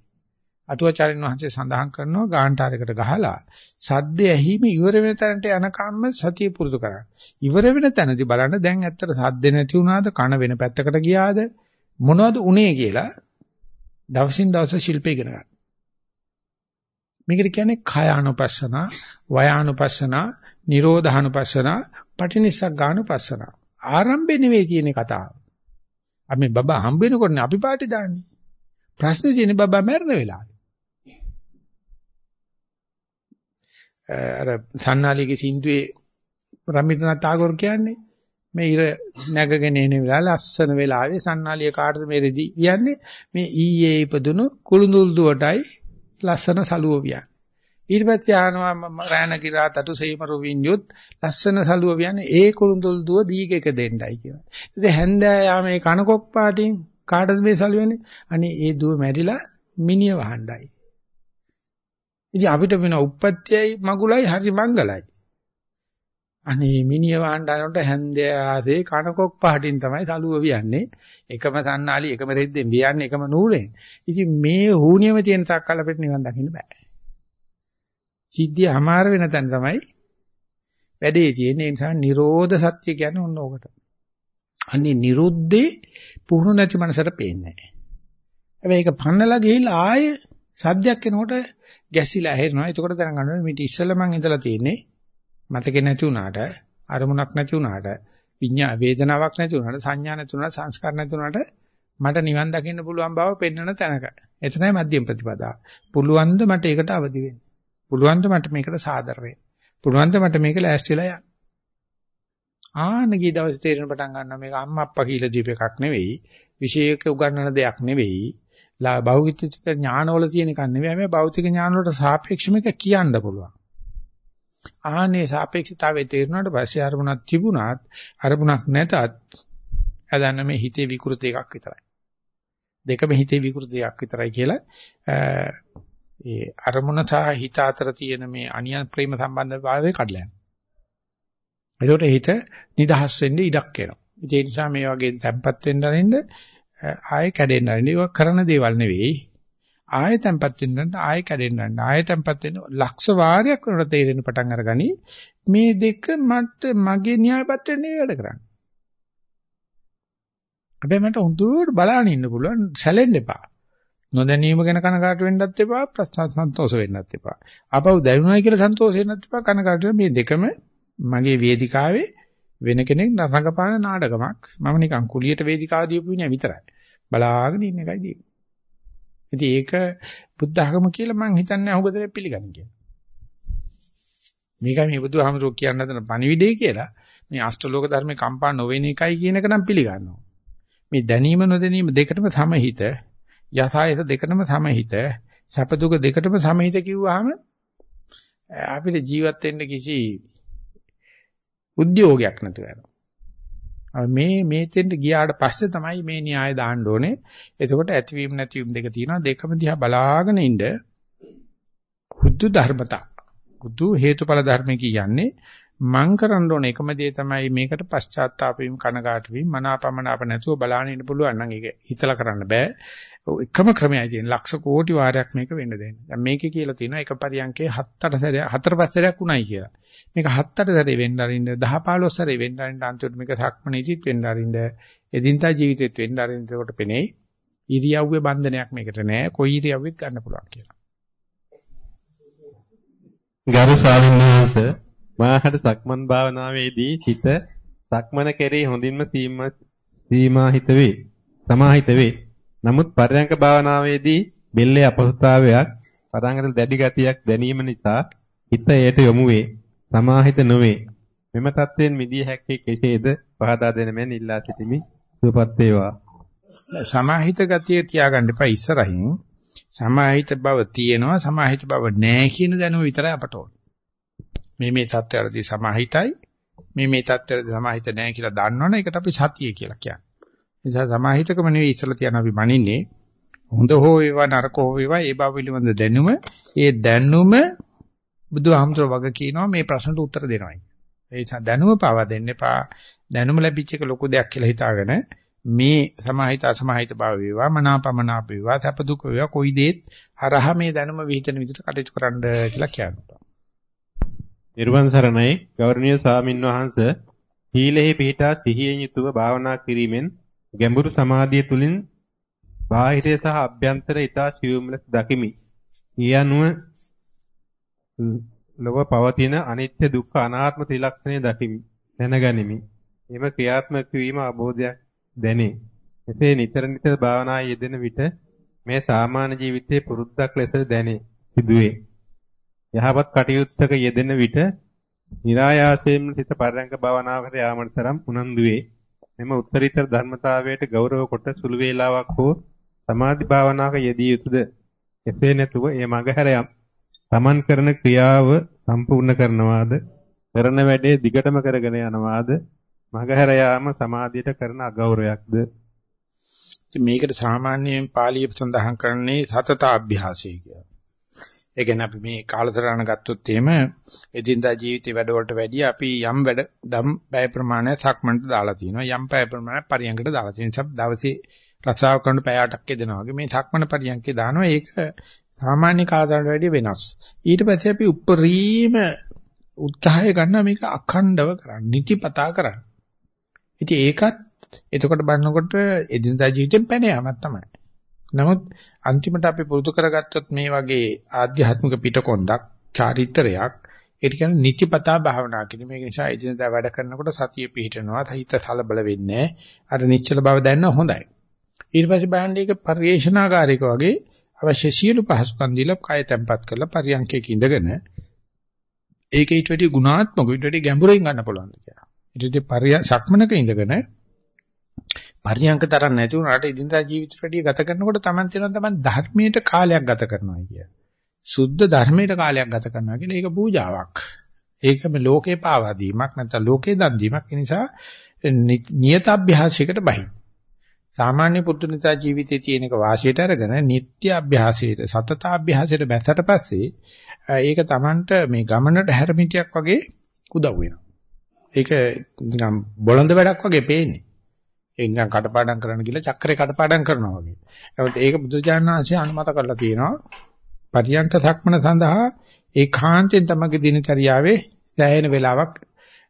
අටුවාචාරින් වහන්සේ සඳහන් කරනවා ගාන්ටාරයකට ගහලා සද්ද ඇහිම ඉවර වෙන තැනට යනකම්ම සතිය පුරුදු කරන්න. ඉවර වෙන තැනදී බලන්න දැන් ඇත්තට සද්ද නැති වුණාද කන වෙන පැත්තකට ගියාද මොනවද උනේ කියලා දවසින් දවස ශිල්පේ ඉගෙන ගන්න. මේකට කියන්නේ කයානුපස්සන, වයානුපස්සන, නිරෝධානුපස්සන, පටිනිස්සග්ගානුපස්සන. ආරම්භේ නෙවෙයි තියෙන කතාව. අපි බබා හම්බ වෙනකොටනේ අපි පාටි දාන්නේ. ප්‍රශ්නේ තියෙන්නේ බබා මැරෙන වෙලාවේ. අර සන්නාලිගේ සින්දුවේ රමින්ද්‍රනාත් tagore කියන්නේ මේ ඉර නැගගෙන එන වෙලාව ලස්සන වෙලාවේ සන්නාලිය කාටද මේ රෙදි කියන්නේ මේ ඊයේ ඉපදුණු කුළුඳුල් දුවටයි ලස්සන සලුව වියන්නේ ඊට පස්සේ ආනවා රාණ කිරා තටු සේමරු විඤ්ඤුත් ලස්සන සලුව වියන්නේ ඒ කුළුඳුල් දුව දීගක දෙන්නයි කියලා. ඉතින් හැන්දෑ මේ කනකොක් පාටින් කාටද මේ සලුවන්නේ අනේ ඒ දුව මැරිලා මිනිය වහණ්ඩයි. ඉතින් අපිට වෙන උප්පත්තියයි මගුලයි හරි මංගලයි. අනේ මිනිය වහණ්ඩනට හැන්දෑසේ කනකොක් පහටින් තමයි සලුව වියන්නේ. එකම සන්නාලි එකම රෙද්දෙන් වියන්නේ එකම නූලෙන්. ඉතින් මේ හුනියම තියෙන තාක්කල් අපිට නිවන් දකින්න බෑ. සිද්ධිය අමාර වෙන තැන තමයි වැඩේ තියෙන්නේ. ඒ නිසා Nirodha Satya කියන්නේ ඔන්න ඕකට. අනේ නිරුද්ධේ පුහුණු නැති මනසට පේන්නේ නැහැ. හැබැයි ඒක පන්නලා ගිහිල්ලා ආයේ සද්දයක් එනකොට ගැසිලා හැරෙනවා. එතකොට දැනගන්න ඕනේ මේටි ඉස්සෙල්ලා මං ඉඳලා තියෙන්නේ මතකේ නැති වුණාට අරමුණක් නැති වුණාට විඤ්ඤා වේදනාවක් නැති වුණාට සංඥා නැති වුණාට සංස්කාර නැති වුණාට මට නිවන් දකින්න පුළුවන් බව පෙන්වන තැනක. එතනයි මධ්‍යම ප්‍රතිපදාව. පුළුවන් ද මට ඒකට අවදි වෙන්න. පුළුවන් ද මට මේකට සාදර වෙන්න. පුළුවන් ද මට මේක ලෑස්තිලා යන්න. ආනගී දවසේ තේරෙන පටන් ගන්නවා මේක අම්මා අප්පා කියලා දීප එකක් නෙවෙයි. විශේෂක උගන්වන දෙයක් නෙවෙයි. භෞතික ඥානවල තියෙන එකක් නෙවෙයි. මේ භෞතික ඥාන වලට සාපේක්ෂව මේක කියන්න පුළුවන්. ආහනේ සාපේක්ෂතාවයේ තේරුණාට පස්සේ අරමුණක් තිබුණත් අරමුණක් නැතත් හදන්න මේ හිතේ විකෘති එකක් විතරයි. දෙකම හිතේ විකෘති එකක් විතරයි කියලා ඒ අරමුණ සහ හිත අතර තියෙන මේ අනියම් ප්‍රේම සම්බන්ධතාවය කඩලා යනවා. ඒකට හිත නිදහස් වෙන්න ඉඩක් එනවා. ඒ නිසා මේ වගේ තැම්පත් වෙන්න අරින්න ආයෙ කැඩෙන්න අරින්න ඒක කරන දේවල් නෙවෙයි. ආයෙ තැම්පත් වෙන්න ආයෙ කැඩෙන්න යන්න ආයෙ තැම්පත් වෙන්න ලක්ෂ වාරයක් වලට තේරෙන පටන් අරගනි. මේ දෙක මට මගේ න්‍යාය පත්‍රෙ නෙවෙයි වැඩ කරන්නේ. හැබැයි මට හුදුට බලන්න ඉන්න පුළුවන් සැලෙන්න එපා. නොදැනීම ගැන කනකාට වෙන්නත් එපා ප්‍රශ්න සන්තෝෂ වෙන්නත් එපා. අපව දැනුණයි කියලා සන්තෝෂ වෙන්නත් එපා කනකාට මේ දෙකම මගේ වේදිකාවේ වෙන කෙනෙක් නරඟපාන නාටකමක්. මම නිකන් කුලියට වේදිකාව දීපු විදිහ විතරයි. බලාගෙන ඉන්න එකයි දීන්නේ ඉතින් ඒක බුද්ධ ධර්ම කියලා මම හිතන්නේ අහුබදේ පිළිගන්නේ කියලා. මේකයි මේ බුදුහාමුදුරුවෝ කියන්න හදන පණිවිඩය කියලා. මේ අෂ්ටලෝක ධර්මේ කම්පා නොවෙන එකයි කියන එක නම් පිළිගන්නවා. මේ දැනීම නොදැනීම දෙකටම සමහිත, යසායස දෙකටම සමහිත, සැප දුක දෙකටම සමහිත කිව්වහම අපිට ජීවත් වෙන්න කිසි උද්‍යෝගයක් නැතුව යනවා. මේ මේ තෙන්ට ගියාට පස්සේ තමයි මේ න්‍යාය දාන්න ඕනේ. එතකොට ඇතිවීම නැතිවීම දෙක තියෙනවා. දෙකම දිහා බලාගෙන ඉන්න හුදු ධර්මතා. හුදු හේතුඵල ධර්ම කියන්නේ මං කරන්න ඕන එකම දේ තමයි මේකට පශ්චාත්තාප වීම කනගාටු වීම මනාපමනාප නැතුව බලාගෙන ඉන්න පුළුවන් නම් ඒක හිතලා කරන්න බෑ. එකම ක්‍රමයයි තියෙන. ලක්ෂ කෝටි වාරයක් මේක වෙන්න දෙන්න. දැන් මේකේ කියලා තියෙනවා එක පරියන්කේ 7 8 සැරයක් 4 5 සැරයක් උණයි කියලා. මේක 7 8 සැරේ වෙන්න අරින්න 10 15 සැරේ වෙන්න අරින්න අන්තිමට මේක සක්මනීතිත් වෙන්න අරින්න එදිනදා ජීවිතෙත් වෙන්න අරින්න එතකොට පෙනේ ඉරියව්වේ බන්ධනයක් මේකට නෑ. කොයි ඉරියව්වෙත් ගන්න පුළුවන් කියලා. ගරු ස්වාමීන් වහන්සේ මාහට සක්මන් භාවනාවේදී සිත සක්මන කෙරෙහි හොඳින්ම සීමා හිත වේ. සමාහිත වේ. නමුත් පරයන්ක භාවනාවේදී බෙල්ලේ අපහසුතාවයක් පරංගත දැඩි ගතියක් දැනීම නිසා හිත එයට යොමු වේ. සමාහිත නොවේ. මෙම தත්වයෙන් මිදිය හැක්කේ කෙසේද පහදා දෙන මෙන් ඉල්ලා සිටිමි. සුවපත් වේවා. සමාහිත ගතිය තියාගන්න එපා ඉස්සරහින්. සමාහිත බව තියෙනවා සමාහිත බව නැහැ කියන දැනුම විතරයි අපට ඕන. මේ මේ தත්ත්වවලදී සමාහිතයි මේ මේ தත්ත්වවලදී සමාහිත නැහැ කියලා දන්නවනේ ඒකට අපි සතිය කියලා කියන්නේ. නිසා සමාහිතකම නෙවෙයි ඉස්සලා තියන අපි මනින්නේ. හොඳ හෝ වේවා නරක හෝ වේවා ඒ බව පිළිබඳ දැනුම ඒ දැනුම බුදුහාමුදුර වග කියනවා මේ ප්‍රශ්නට උත්තර දෙනවායි. ඒ දැනුම පාවා දෙන්න එපා. දැනුම ලැබිච්ච එක ලොකු දෙයක් කියලා හිතාගෙන මේ සමාහිත අසමාහිත භාව වේවා මනාපමනාප වේවා තප දුක වේවා කොයි දෙයක් හරහා මේ දැනුම විහිදෙන විදිහට කටයුතු කරන්න කියලා කියනවා. නිර්වන් සරණයි ගෞරවනීය ස්වාමින් වහන්සේ සීලෙහි පිහිටා සිහියෙන් යුතුව භාවනා කිරීමෙන් ගැඹුරු සමාධිය තුලින් බාහිරය සහ අභ්‍යන්තරය ඊතා සියුම් ලෙස දකිමි. ඊ අනුව ලොව පවතින අනිත්‍ය දුක්ඛ අනාත්ම ත්‍රිලක්ෂණය දකිමි. දැනගනිමි. එම ක්‍රියාත්මක වීම අවබෝධයක් දැනේ. එසේ නිතර නිතර භාවනා යෙදෙන විට මේ සාමාන්‍ය ජීවිතයේ පුරුද්දක් ලෙස දැනේ. සිදුවේ. යහපත් කටයුත්තක යෙදෙන විට નિરાයාසයෙන්ම සිත පරයන්ක භාවනාවකට යාමට තරම් උනන්දු වේ. මෙම උත්තරීතර ධර්මතාවයට ගෞරව කොට සුළු වේලාවක් හෝ සමාධි භාවනාවක යෙදිය යුතුද? එසේ නැතුව ඒ මගහැර තමන් කරන ක්‍රියාව සම්පූර්ණ කරනවාද? කරන වැඩේ දිගටම කරගෙන යනවාද? මගහැර යාම සමාධියට කරන අගෞරවයක්ද? මේකට සාමාන්‍යයෙන් පාළිය සඳහන් කරන්නේ සතත අභ්‍යාසය කියලා. ඒ කියන්නේ අපි මේ කාලසටහන ගත්තොත් එහෙම එදිනදා ජීවිතේ වැඩවලට වැඩිය අපි යම් වැඩ දම් බය ප්‍රමාණය සක්මන්ට දාලා තිනවා යම් පැය ප්‍රමාණයක් පරියන්කට දාලා තියෙන නිසා දවසේ රසාව කරන පැය 8ක් එදෙනවා වගේ මේ සක්මන පරියන්කේ දානවා. ඒක සාමාන්‍ය කාලසටහනට වැඩිය වෙනස්. ඊට පස්සේ අපි උප්පරීම උත්සාහය ගන්න මේක අඛණ්ඩව කරන්න නිතිපතා කරන්න. ඉතින් ඒකත් එතකොට බලනකොට එදිනදා ජීවිතෙන් පැන යාමක් තමයි. නමුත් අන්තිමට අපි පුරුදු කරගත්තොත් මේ වගේ ආධ්‍යාත්මික පිටකොන්දක් චාරිත්‍රයක් ඒ කියන්නේ නිතිපතා භාවනා කිරීම. ඒ නිසා එදිනදා වැඩ කරනකොට සතිය පිහිටනවා. හිත සලබල වෙන්නේ අර නිශ්චල බව දැනන හොඳයි. ඊට පස්සේ බලන්න ඒක පරිේශනාකාරයක වගේ අවශ්‍ය සියලු පහසුකම් දීලා කය තැම්පත් කරලා පරියන්කයක ඉඳගෙන ඒක ඊට වැඩි ගුණාත්මක ඊට වැඩි ගැඹුරින් ගන්න පුළුවන් කියලා. ඊට වැඩි පරිය සක්මනක ඉඳගෙන පරියංක තරම් නැති වුණාට ඉදින්දා ජීවිත වැඩි ගත කරනකොට Taman තේරෙනවා Taman ධර්මයට කාලයක් ගත කරනවා කිය. සුද්ධ ධර්මයට කාලයක් ගත කරනවා කියලා ඒක පූජාවක්. ඒක මේ ලෝකේ පාවා දීමක් නැත්නම් ලෝකේ දන් දීමක්. ඒ නිසා නියත අභ්‍යාසයකට බහි. සාමාන්‍ය පුදුනිතා ජීවිතයේ තියෙන එක වාසියට අරගෙන නිත්‍ය අභ්‍යාසයට සතත අභ්‍යාසයට බැසට පස්සේ ඒක Tamanට මේ ගමනට හැරමිටියක් වගේ උදව් වෙනවා. ඒක නිකන් බොළඳ වැඩක් වගේ පේන්නේ. නිකන් කටපාඩම් කරන්න කියලා චක්‍රේ කටපාඩම් කරනවා වගේ. ඒකට ඒක බුදුජානනාංශය අනුමත කරලා තියෙනවා. පරියන්ක සක්මන සඳහා ඒකාන්තයෙන් තමගේ දිනචරියාවේ සෑහෙන වෙලාවක්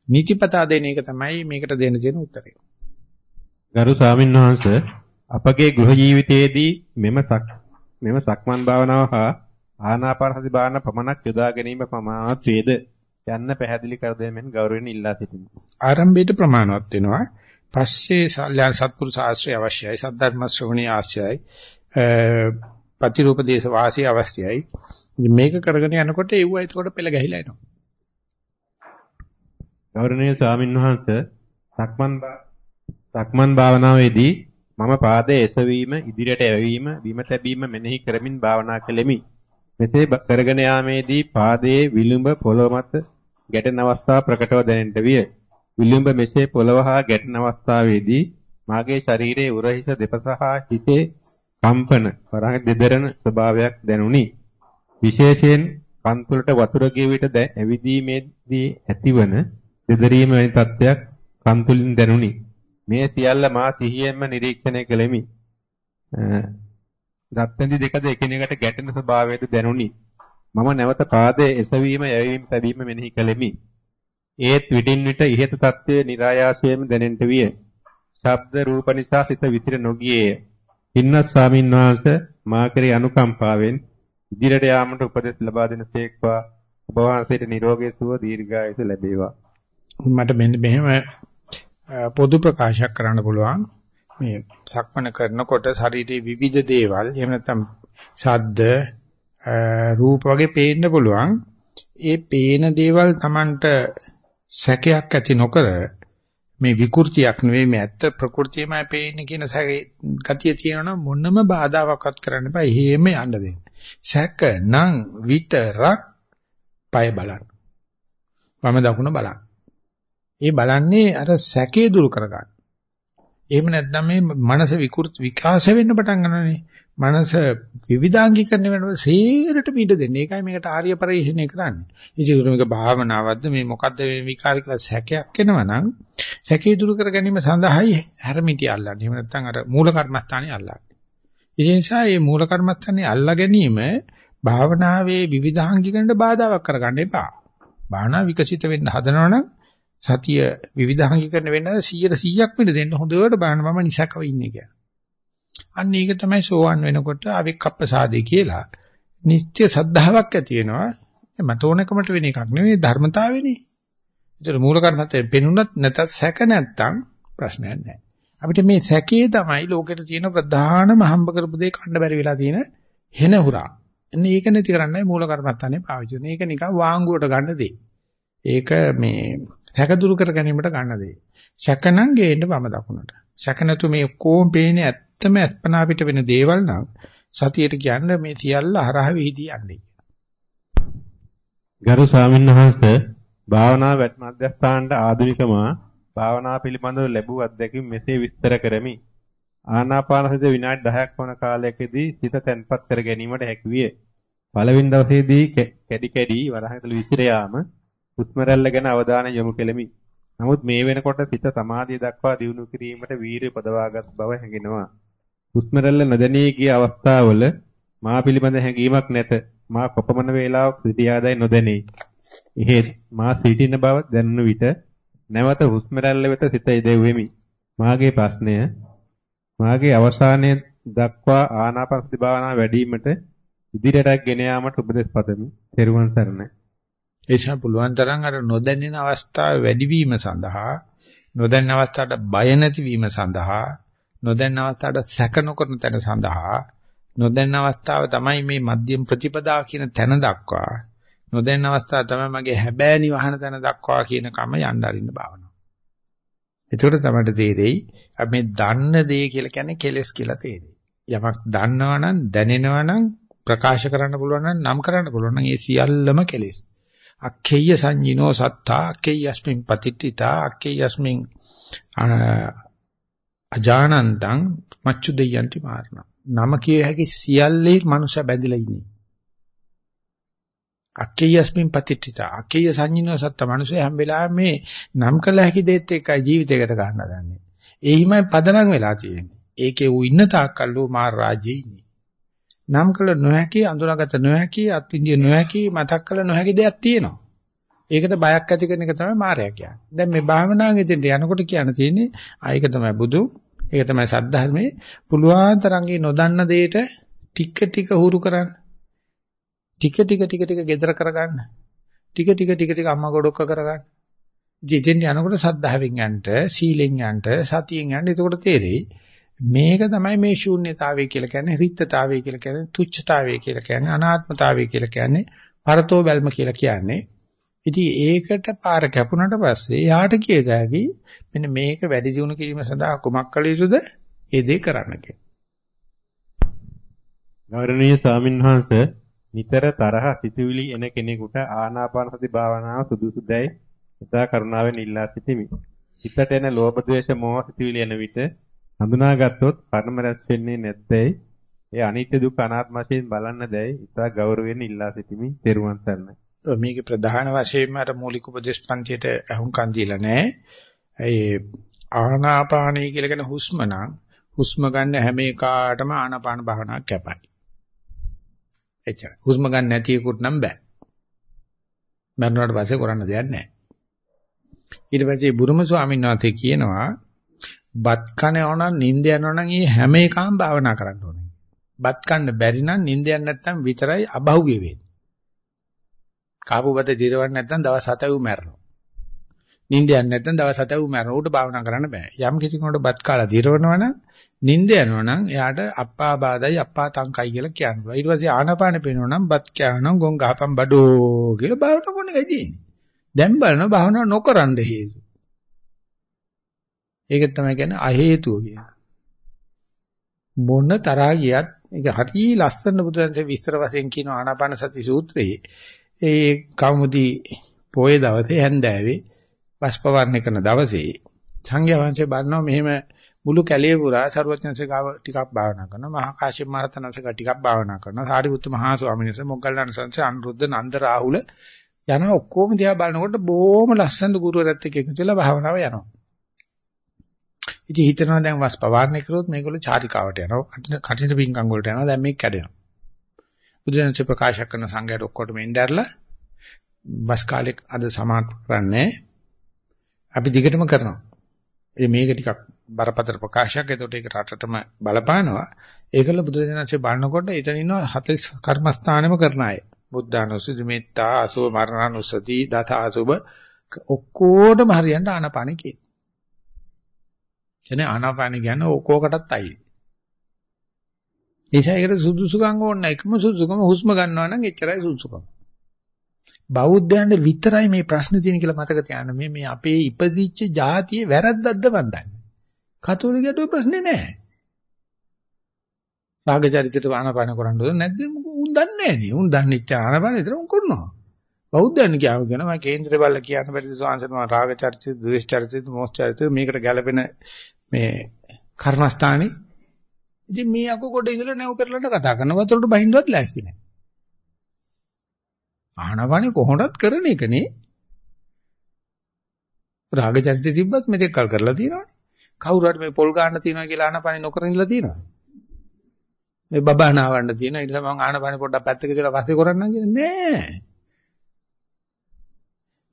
නිතිපතා දෙන එක තමයි මේකට දෙන්න තියෙන උත්තරේ. ගරු ස්වාමීන් වහන්ස අපගේ ගෘහ ජීවිතයේදී මෙම සක් මෙම සක්මන් භාවනාව හා ආනාපාන සති භාවනාව පමණක් යොදා ගැනීම ප්‍රමාණවත් වේද යන්න පැහැදිලි කර දෙමින් ගෞරවයෙන් ඉල්ලා සිටිමි. ආරම්භයේදී ප්‍රමාණවත් වෙනවා. පස්සේ සල්යන් සත්පුරුෂ ආශ්‍රය අවශ්‍යයි සද්ධර්ම ශ්‍රවණී අවශ්‍යයි ප්‍රතිරූපදේශ වාසිය අවශ්‍යයි. මේක කරගෙන යනකොට ඒව එතකොට පෙළ ගැහිලා එනවා. ගෞරවනීය ස්වාමීන් වහන්සේ සක්මන් සක්මන් භාවනාවේදී මම පාදයේ එසවීම ඉදිරියට යැවීම බිම තැබීම මෙනෙහි කරමින් භාවනා කළෙමි මෙසේ කරගෙන යාමේදී පාදයේ විලුඹ පොළොව මත ගැටෙන අවස්ථාව ප්‍රකටව දැනෙන්නට විය. විලුඹ මෙසේ පොළව හා ගැටෙන අවස්ථාවේදී මාගේ ශරීරයේ උරහිස දෙපස හා හිතේ කම්පන වරහන් දෙදරන ස්වභාවයක් දැනුනි. විශේෂයෙන් කන්තුලට වතුර ගිය විට ඇවිදීමේදී ඇතිවන දෙදරීම වැනි තත්ත්වයක් කන්තුලින් දැනුනි. මේ සියල්ල මා සිහියෙන්ම නිරීක්ෂණය කළෙමි. දත්පැඳි දෙකද එකිනෙකට ගැටෙන ස්වභාවයද දැනුනි. මම නැවත පාදයේ එසවීම යැවීම තැබීම මෙනෙහි කළෙමි. ඒත් විඩින් විට ඉහත தત્ත්වයේ નિરાයාසයෙන් දැනෙන්නට විය. ශබ්ද රූප නිසා සිත විතර නොගියේය. ඉන්න ස්වාමීන් වහන්සේ මා කෙරෙහි අනුකම්පාවෙන් ඉදිරියට යාමට උපදෙස් ලබා දෙනසේක්වා ඔබ වහන්සේට නිරෝගී සුව දීර්ඝායස ලැබේවා. මට මෙන්න මෙහෙම පොදු ප්‍රකාශයක් කරන්න පුළුවන්. මේ සක්මන කරනකොට ශරීරයේ විවිධ දේවල් එහෙම නැත්නම් ශබ්ද රූප වගේ පේන්න පුළුවන්. ඒ පේන දේවල් Tamanට සැකයක් ඇති නොකර මේ විකෘතියක් නෙවෙයි මේ ඇත්ත ප්‍රകൃතියමයි පේන්නේ කියන සැකේ ගතිය තියෙනවා මොනම බාධාවක්වත් කරන්න බෑ එහෙම යන්න දෙන්න. සැක නම් විතරක් පය බලන්න. වම දකුණ බලන්න. ඒ බලන්නේ අර සැකේ දුරු කරගන්න. එහෙම නැත්නම් මේ මනස විකෘති විකාශ වෙන්න පටන් ගන්නනේ. මනස විවිධාංගීකරණය වෙනකොට සේරට පිට දෙන්නේ. ඒකයි මේකට ආර්ය පරිශ්‍රණය කරන්නේ. ඉතින් මේක භාවනාවක්ද මේ මොකද්ද මේ විකාර කියලා සැකයක් එනවනම් සැකේ දුරු කර ගැනීම සඳහායි හැරමිටි අල්ලන්නේ. එහෙම නැත්නම් අර මූල කර්මස්ථානේ අල්ලන්නේ. ඒ නිසා මේ මූල කර්මස්ථානේ අල්ලා ගැනීම භාවනාවේ විවිධාංගීකරණයට බාධාවක් කරගන්න එපා. භාවනා විකසිත වෙන්න හදනවනම් සතිය විවිධාංගීකරණ වෙන්න 100 100ක් වෙන්න දෙන්න හොඳට බලන්න මම නිසකව ඉන්නේ කියලා. අන්න ඒක තමයි සෝවන් වෙනකොට අවික්කප්පසාදේ කියලා. නිත්‍ය සද්ධාාවක් ඇති වෙනවා. මට ඕනකමට වෙන එකක් නෙවෙයි ධර්මතාවෙනේ. ඒතර මූල කර්මත්තේ පෙනුනත් නැතත් සැක නැත්තම් ප්‍රශ්නයක් නැහැ. අපිට මේ සැකේ තමයි ලෝකෙට තියෙන ප්‍රධානම හම්බ කරපු දේ කන්න බැරි වෙලා තියෙන හෙන හුරා. එන්නේ ඒක නැති කරන්නයි මූල කර්මත්තානේ පාවිච්චි කරන්නේ. ඒක නිකන් වාංගුවට ගන්න දෙයි. ඒක මේ සැකදුරු කර ගැනීමට ගන්න දෙයි. සැකනම් ගේන්න වම දකුණට. සැක නැතු මේ කොහොම පේන්නේ ඇත්තම අස්පනා පිට වෙන දේවල් නම් සතියට කියන්නේ මේ සියල්ල හරහා විහිදී යන්නේ. ගරු ස්වාමීන් වහන්සේ භාවනා මධ්‍යස්ථානට ආධුනිකමා භාවනා පිළිබඳව ලැබූ අත්දැකීම් මෙසේ විස්තර කරමි. ආනාපාන සති විනාඩි 10ක් වන කාලයකදී සිත තැන්පත් කර ගැනීමට හැකි විය. පළවෙනි දවසේදී කැඩි කැඩි වරහතුළු විසිර යාම හුස්ම රැල්ල ගැන අවධානය යොමු කෙලෙමි. නමුත් මේ වෙනකොට සිත සමාධිය දක්වා දියුණු කිරීමට වීරිය පදවාගත් බව හැඟෙනවා. හුස්ම රැල්ල නොදැනී ගිය අවස්ථාවල මා පිළිබඳ හැඟීමක් නැත. මා කොපමණ වේලාවක් සිටියාදයි නොදැනේ. එහෙත් මා සිටින බව දැනුන විට නැවත හුස්ම රැල්ල වෙත සිත යොදෙමි. මාගේ ප්‍රශ්නය මාගේ අවසානයේ දක්වා ආනාපානසති භාවනාව වැඩිවීමට ඉදිරියට ගෙන යාමට උපදෙස් පදමි. තෙරුවන් සරණයි. එيشා පුළුවන් තරම් අර නොදැනෙන අවස්ථාව වැඩිවීම සඳහා නොදැනෙන අවස්ථාවට බය නැතිවීම සඳහා නොදැනෙන අවස්ථාවට සැක නොකරන තැන සඳහා නොදැනෙන අවස්ථාව තමයි මේ මධ්‍යම ප්‍රතිපදා කියන තැන දක්වා නොදැනෙන අවස්ථාව තමයි මගේ හැබෑ නිවහන තැන දක්වා කියන කම යන්න අරින්න භාවනාව. එතකොට තමයි තේරෙයි අපි මේ දන්න දේ කියලා කියන්නේ කෙලස් කියලා තේරෙයි. යමක් දන්නවනම් දැනෙනවනම් ප්‍රකාශ කරන්න පුළුවන් නම් නම් කරන්න පුළුවන් නම් ඒ සියල්ලම කෙලස්. අක්ඛේය සංජිනෝ සත්තා අක්ඛේයස්මින් පතිට්ඨිතා අක්ඛේයස්මින් අජානන්තං මච්චු දෙයන්ති මාරණ. නම කිය හැකි සියල්ලේ මනුෂ්‍ය බැඳිලා ඉන්නේ. අක්කේයස්මින් පතිට්ඨිතා අක්කේය සංඤිනව සත්ත මනුෂ්‍ය හැම වෙලාවෙම මේ නම් කළ හැකි දෙයත් එක්කයි ජීවිතයකට ගන්න දන්නේ. එහිමයි පදනම් වෙලා තියෙන්නේ. ඒකේ ඌ ඉන්න තාක්කල් ඌ මාර රාජ්‍යයේ ඉන්නේ. නම් කළ නොහැකි අඳුනාගත නොහැකි අත්විඳිය නොහැකි මතක් කළ නොහැකි දෙයක් තියෙනවා. ඒකට බයක් ඇති කරන එක තමයි මායя කියන්නේ. දැන් මේ භාවනාවෙන් යනකොට කියන්න තියෙන්නේ ආයක තමයි බුදු ඒක තමයි සද්ධර්මයේ පුළුවන් තරම්ගේ නොදන්න දෙයට ටික ටික හුරු කරන්න. ටික ටික ටික ටික gedara කරගන්න. ටික ටික ටික ටික අම්මා ගොඩක්ක කරගන්න. ඉතින් යනකොට සද්ධාවෙන් යන්න, සීලෙන් යන්න, සතියෙන් යන්න. එතකොට තේරෙයි මේක තමයි මේ ශූන්‍යතාවය කියලා කියන්නේ, රිත්තතාවය කියලා කියන්නේ, තුච්ඡතාවය කියලා කියන්නේ, අනාත්මතාවය කියලා කියන්නේ, පරතෝ බැල්ම කියලා කියන්නේ. ඉතින් ඒකට පාර කැපුණට පස්සේ යාට කියසෑකි මෙන්න මේක වැඩි දියුණු කිරීම සඳහා කුමක් කළ යුතුද? ඒ දේ කරන්න කියලා. ගෞරවනීය ස්වාමින්වහන්සේ නිතර තරහ සිතුවිලි එන කෙනෙකුට ආනාපාන සති භාවනාව සුදුසුදයි ඉතා කරුණාවෙන් ඉල්ලා සිටිමි. හිතට එන ලෝභ ද්වේෂ මෝහ සිතුවිලි එන විට හඳුනාගත්තොත් කර්ම රැස් වෙන්නේ නැත්නම් ඒ අනිත්‍ය දුක් අනාත්ම වශයෙන් බලන්න දැයි ඉතා ගෞරවයෙන් ඉල්ලා සිටිමි. ත්වන් සරණයි. මේකේ ප්‍රධාන වශයෙන්ම අර මූලික උපදේශ පන්තියට අහුම්කන් දීලා නැහැ. ඒ ආනාපානයි කියලා කියන හුස්ම නම් හුස්ම ගන්න හැම එකාටම ආනාපාන භාවනාවක් කැපයි. එච්චර. හුස්ම ගන්න නැති එකුට නම් බෑ. මරණයට පස්සේ කරන්න දෙයක් නැහැ. ඊට පස්සේ බුරුම ස්වාමීන් වහන්සේ කියනවා බත් කනවනම් නිින්ද යනවනම් මේ හැම එකම භාවනා කරන්න ඕනේ. බත් කන්න බැරි නම් නිින්ද යන්නේ නැත්නම් විතරයි අභෞවිය වෙන්නේ. කාපු බත දිරවන්නේ නැත්නම් දවස් 7 උ මැරෙනවා. නිින්ද යන්නේ නැත්නම් දවස් 7 උ මැරෙනවා. උට භාවනා කරන්න බෑ. යම් කිසි කෙනෙකුට බත් කාලා දිරවනවනම් නිින්ද යනවනම් එයාට අප්පා බාදයි අප්පා තංකයි කියලා කියනවා. ඊට පස්සේ ආනාපාන පේනවනම් බත් කෑවනම් ගොන් ගහපන් බඩෝ කියලා භාවනා කරන එකයි තියෙන්නේ. දැන් බලනවා භාවනා නොකරන්න හේතු. ඒක තමයි කියන්නේ අ හේතුව කියන්නේ. මොන තරහා ගියත් ඒක හරි ලස්සන බුදුරජාණන්සේ විස්තර වශයෙන් කියන ආනාපාන සති සූත්‍රයේ ඒ කවුමුදි පොයේ දවසේ හැන්දෑවේ වස්පවර්ණ කරන දවසේ සංඝයා වහන්සේ බලනවා මෙහෙම මුළු කැලේ පුරා ਸਰවඥන්සේ ගාව ටිකක් භාවනා කරනවා මහා කාශ්‍යප මහරතනන්සේ ටිකක් භාවනා කරනවා සාරිපුත්ත මහා ස්වාමීන් වහන්සේ මොග්ගල්ලාන සංසේ අනුරුද්ධ නන්ද රාහුල යන ඔක්කොම දිහා බලනකොට බොහොම ලස්සන ගුරුවරයෙක් එක්ක එකතු වෙලා භාවනාව යනවා. ඉතින් හිතනවා දැන් වස් පවාරණය කරොත් මේගොල්ලෝ චාරිකාවට යනවා කටින පිංකම් වලට යනවා දැන් මේක කැඩෙනවා. බුදුරජාණන් ප්‍රකාශ කරන සංඝයාට ඔක්කොටම එnderලා වස් කාලේ අද සමාප්ත කරන්නේ අපි දිගටම කරනවා. ඒ මේක ටිකක් බරපතල ප්‍රකාශයක්. ඒකට ඒක රටටම බලපානවා. ඒකල බුදුරජාණන්සේ බලනකොට එතන ඉන්නවා 40 කර්මස්ථානෙම කරන අය. බුද්ධානුස්සති මෙත්තා අසුව මරණානුස්සති දත අසුබ ඔක්කොටම හරියන්න ආනාපානෙ කියන. එනේ ආනාපානෙ කියන්නේ ඔකෝකටත් අයියි. නිසා ඒකට සුදුසුකම් ඕන නැහැ. එකම සුදුසුකම හුස්ම ගන්නවා නම් එච්චරයි සුදුසුකම. බෞද්ධයන්ට විතරයි මේ ප්‍රශ්න තියෙන කියලා මතක තියාගන්න. මේ මේ අපේ ඉපදිච්ච જાතියේ වැරද්දක්ද මන් දන්නේ. කතෝලිකයට ඔය ප්‍රශ්නේ නැහැ. රාග චරිතයට ආනපාන කරන්න ඕන නැද්ද? උන් දන්නේ නැහැ නේ. උන් දන්නේ ඉච්ච ආනපාන විතර උන් කරනවා. බෞද්ධයන් කියව කියනවා මම කේන්ද්‍ර බල්ල කියන්න බැරිද සෝංශන මම රාග චරිතය, ද්වේෂ චරිතය, මෝහ චරිතය මේකට ගැළපෙන මේ කර්මස්ථානේ. ඉතින් මේ අකු කොට ඉඳලා නැව කරලට කතා කරන වතුරට බහින්නවත් ලෑස්ති නැහැ. ආනපානේ කොහොමදත් කරන එකනේ. රාග චරිතය තිබ්බත් මෙතෙක් කල් කරලා තියෙනවනේ. කවුරු හරි මේ පොල් ගන්න තියනවා කියලා ආනපානේ නොකර ඉඳලා තියෙනවා. මේ බබා නාවන්න තියෙන ඒ නිසා මම ආනපානේ පොඩ්ඩක් පැත්තක දාලා පස්සේ කරන්නම් කියන්නේ නෑ.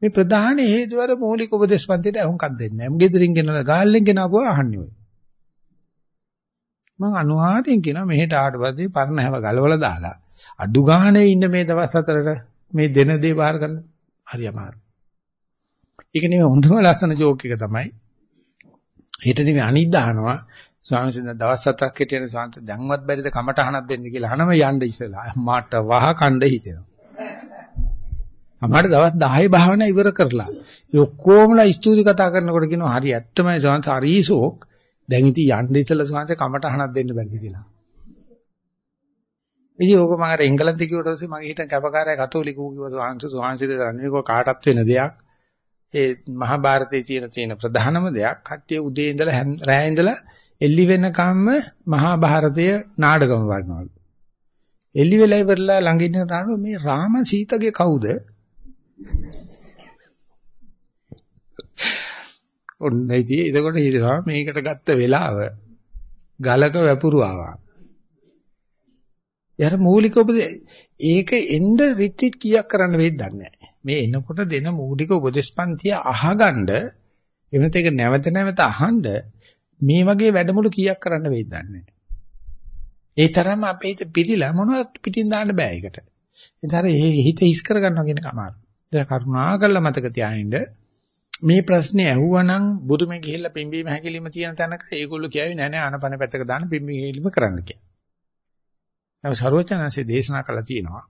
මේ ප්‍රධාන හේතුව අර මූලික උපදේශ පන්තියට අහුම්කම් දෙන්නේ නැහැ. ගෙදරින් ගෙනලා ගාල්ලෙන් ගෙනාවුවා අහන්නේ ඔය. මම අනුහාරයෙන් කියනවා මෙහෙට ආවට පස්සේ පරණ හැව ගලවලා දාලා අඩු ගානේ ඉන්න මේ දවස් හතරට මේ දෙන දේ බාර ගන්න හරි අමාරු. ඒක නෙමෙයි හොඳම ලස්සන ජෝක් එක තමයි. හෙට නෙමෙයි අනිත් දානවා ස්වාමීන් වහන්සේ දවස් හතරක් හිටියන සාන්ත දැන්වත් බැරිද කමටහනක් දෙන්න කියලා අහනම යන්න ඉස්සලා මට වහ කණ්ඩ හිතෙනවා. අමාරු දවස් 10 භාවනා ඉවර කරලා ඒ ඔක්කොමලා ස්තුති කතා කරනකොට කියනවා හරි ඇත්තමයි සවන්ත හරිසෝක් දැන් ඉතින් යන්න ඉස්සලා සවන්ත කමටහනක් දෙන්න බැරිද කියලා. ඉතින් ඕක මම අර එංගලන්තේ කිව්වට පස්සේ මගේ හිතන කැපකාරය කතෝලිකව කිව්වා සවන්ත සවන්සිට දරන්නේ කො කාටත් වෙන දෙයක්. ඒ මහා භාරතයේ තියෙන තියෙන ප්‍රධානම දෙයක් කට්ටිය උදේ ඉඳලා රැය ඉඳලා එල්ලි වෙනකම්ම මහා භාරතය නාටකම වඩනවලු. එල්ලි වෙලා ඉවරලා ළඟින් ඉන්න මේ රාම සීතගේ කවුද? ඔන්නයිදී එතකොට හිතනවා මේකට ගත්ත වෙලාව ගලක වැපුරුවා. යර මූලික උපදේ ඒක එන්න රිට්‍රීට් කීයක් කරන්න වෙයිද දන්නේ මේ එනකොට දෙන මූලික උපදේශපන්තිය අහගන්න එවනත ඒක නැවත නැවත අහන්න මේ වගේ වැඩමුළු කීයක් කරන්න වෙයිද දන්නේ ඒ තරම අපේ හිත පිළිලා මොනවද පිටින් දාන්න බෑ ඒකට. ඒ තරේ හිත හිස් කර ගන්නවා කියන කමාර. දැන් කරුණාකරලා මතක තියාගන්න මේ ප්‍රශ්නේ ඇහුවනම් බුදුමේ ගිහිල්ලා පිම්බීම හැකිලිම තියෙන තැනක ඒගොල්ලෝ කියවි නෑ නෑ ආනපන පැත්තක දාන්න පිම්බීම හැකිලිම කරන්න කියලා. නම සර්වචනanse දේශනා කළා තියෙනවා.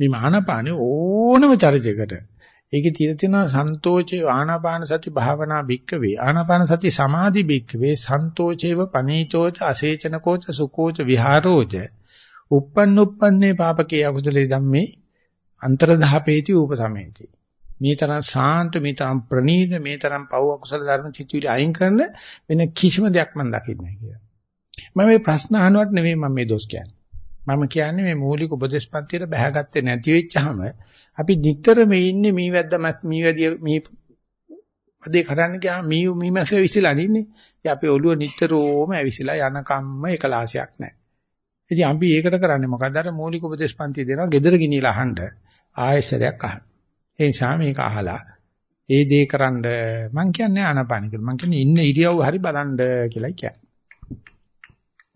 මේ ආනපානේ ඕනම චරිතයකට ඒකේ තියෙන තියෙන සන්තෝෂේ ආනාපාන සති භාවනා භික්කවේ ආනාපාන සති සමාධි භික්කවේ සන්තෝෂේව පනීචෝච අසේචනකෝච සුකෝච විහාරෝච uppannuppanne papake akusale dhamme අන්තරධාපේති උපසමේති මේ තරම් සාන්ත මේ තරම් ප්‍රණීත මේ තරම් පව අකුසල ධර්ම චිතුවිලි අයින් කරන වෙන කිසිම දෙයක් මම දකින්නේ නැහැ කියලා. මම මේ ප්‍රශ්න අහනවට නෙවෙයි මම මේ දොස් කියන්නේ. මම කියන්නේ මේ මූලික උපදේශපන්තියට බැහැගත්තේ නැති වෙච්චාම අපි නිතරම ඉන්නේ මේ වැද්දමත් මේ වැදිය මේ වදේ කරන්න ගියාම මේ මේ මාසේ විසිලා නින්නේ. ඉතින් අපේ ඔළුව නිතරම ඇවිසිලා යන කම්ම එකලාසයක් නැහැ. ඉතින් අපි ඒකට කරන්නේ මොකද? අර මූලික උපදේශපන්ති දෙනවා gedara ගිනිලා අහන්න ආයෙසරයක් අහන්න. ඒ නිසා මේක අහලා ඒ දේ කරන්න මම කියන්නේ ආනපාන කියලා. මම කියන්නේ ඉන්න ඉරියව්ව හරි බලන්න කියලා කියන්නේ.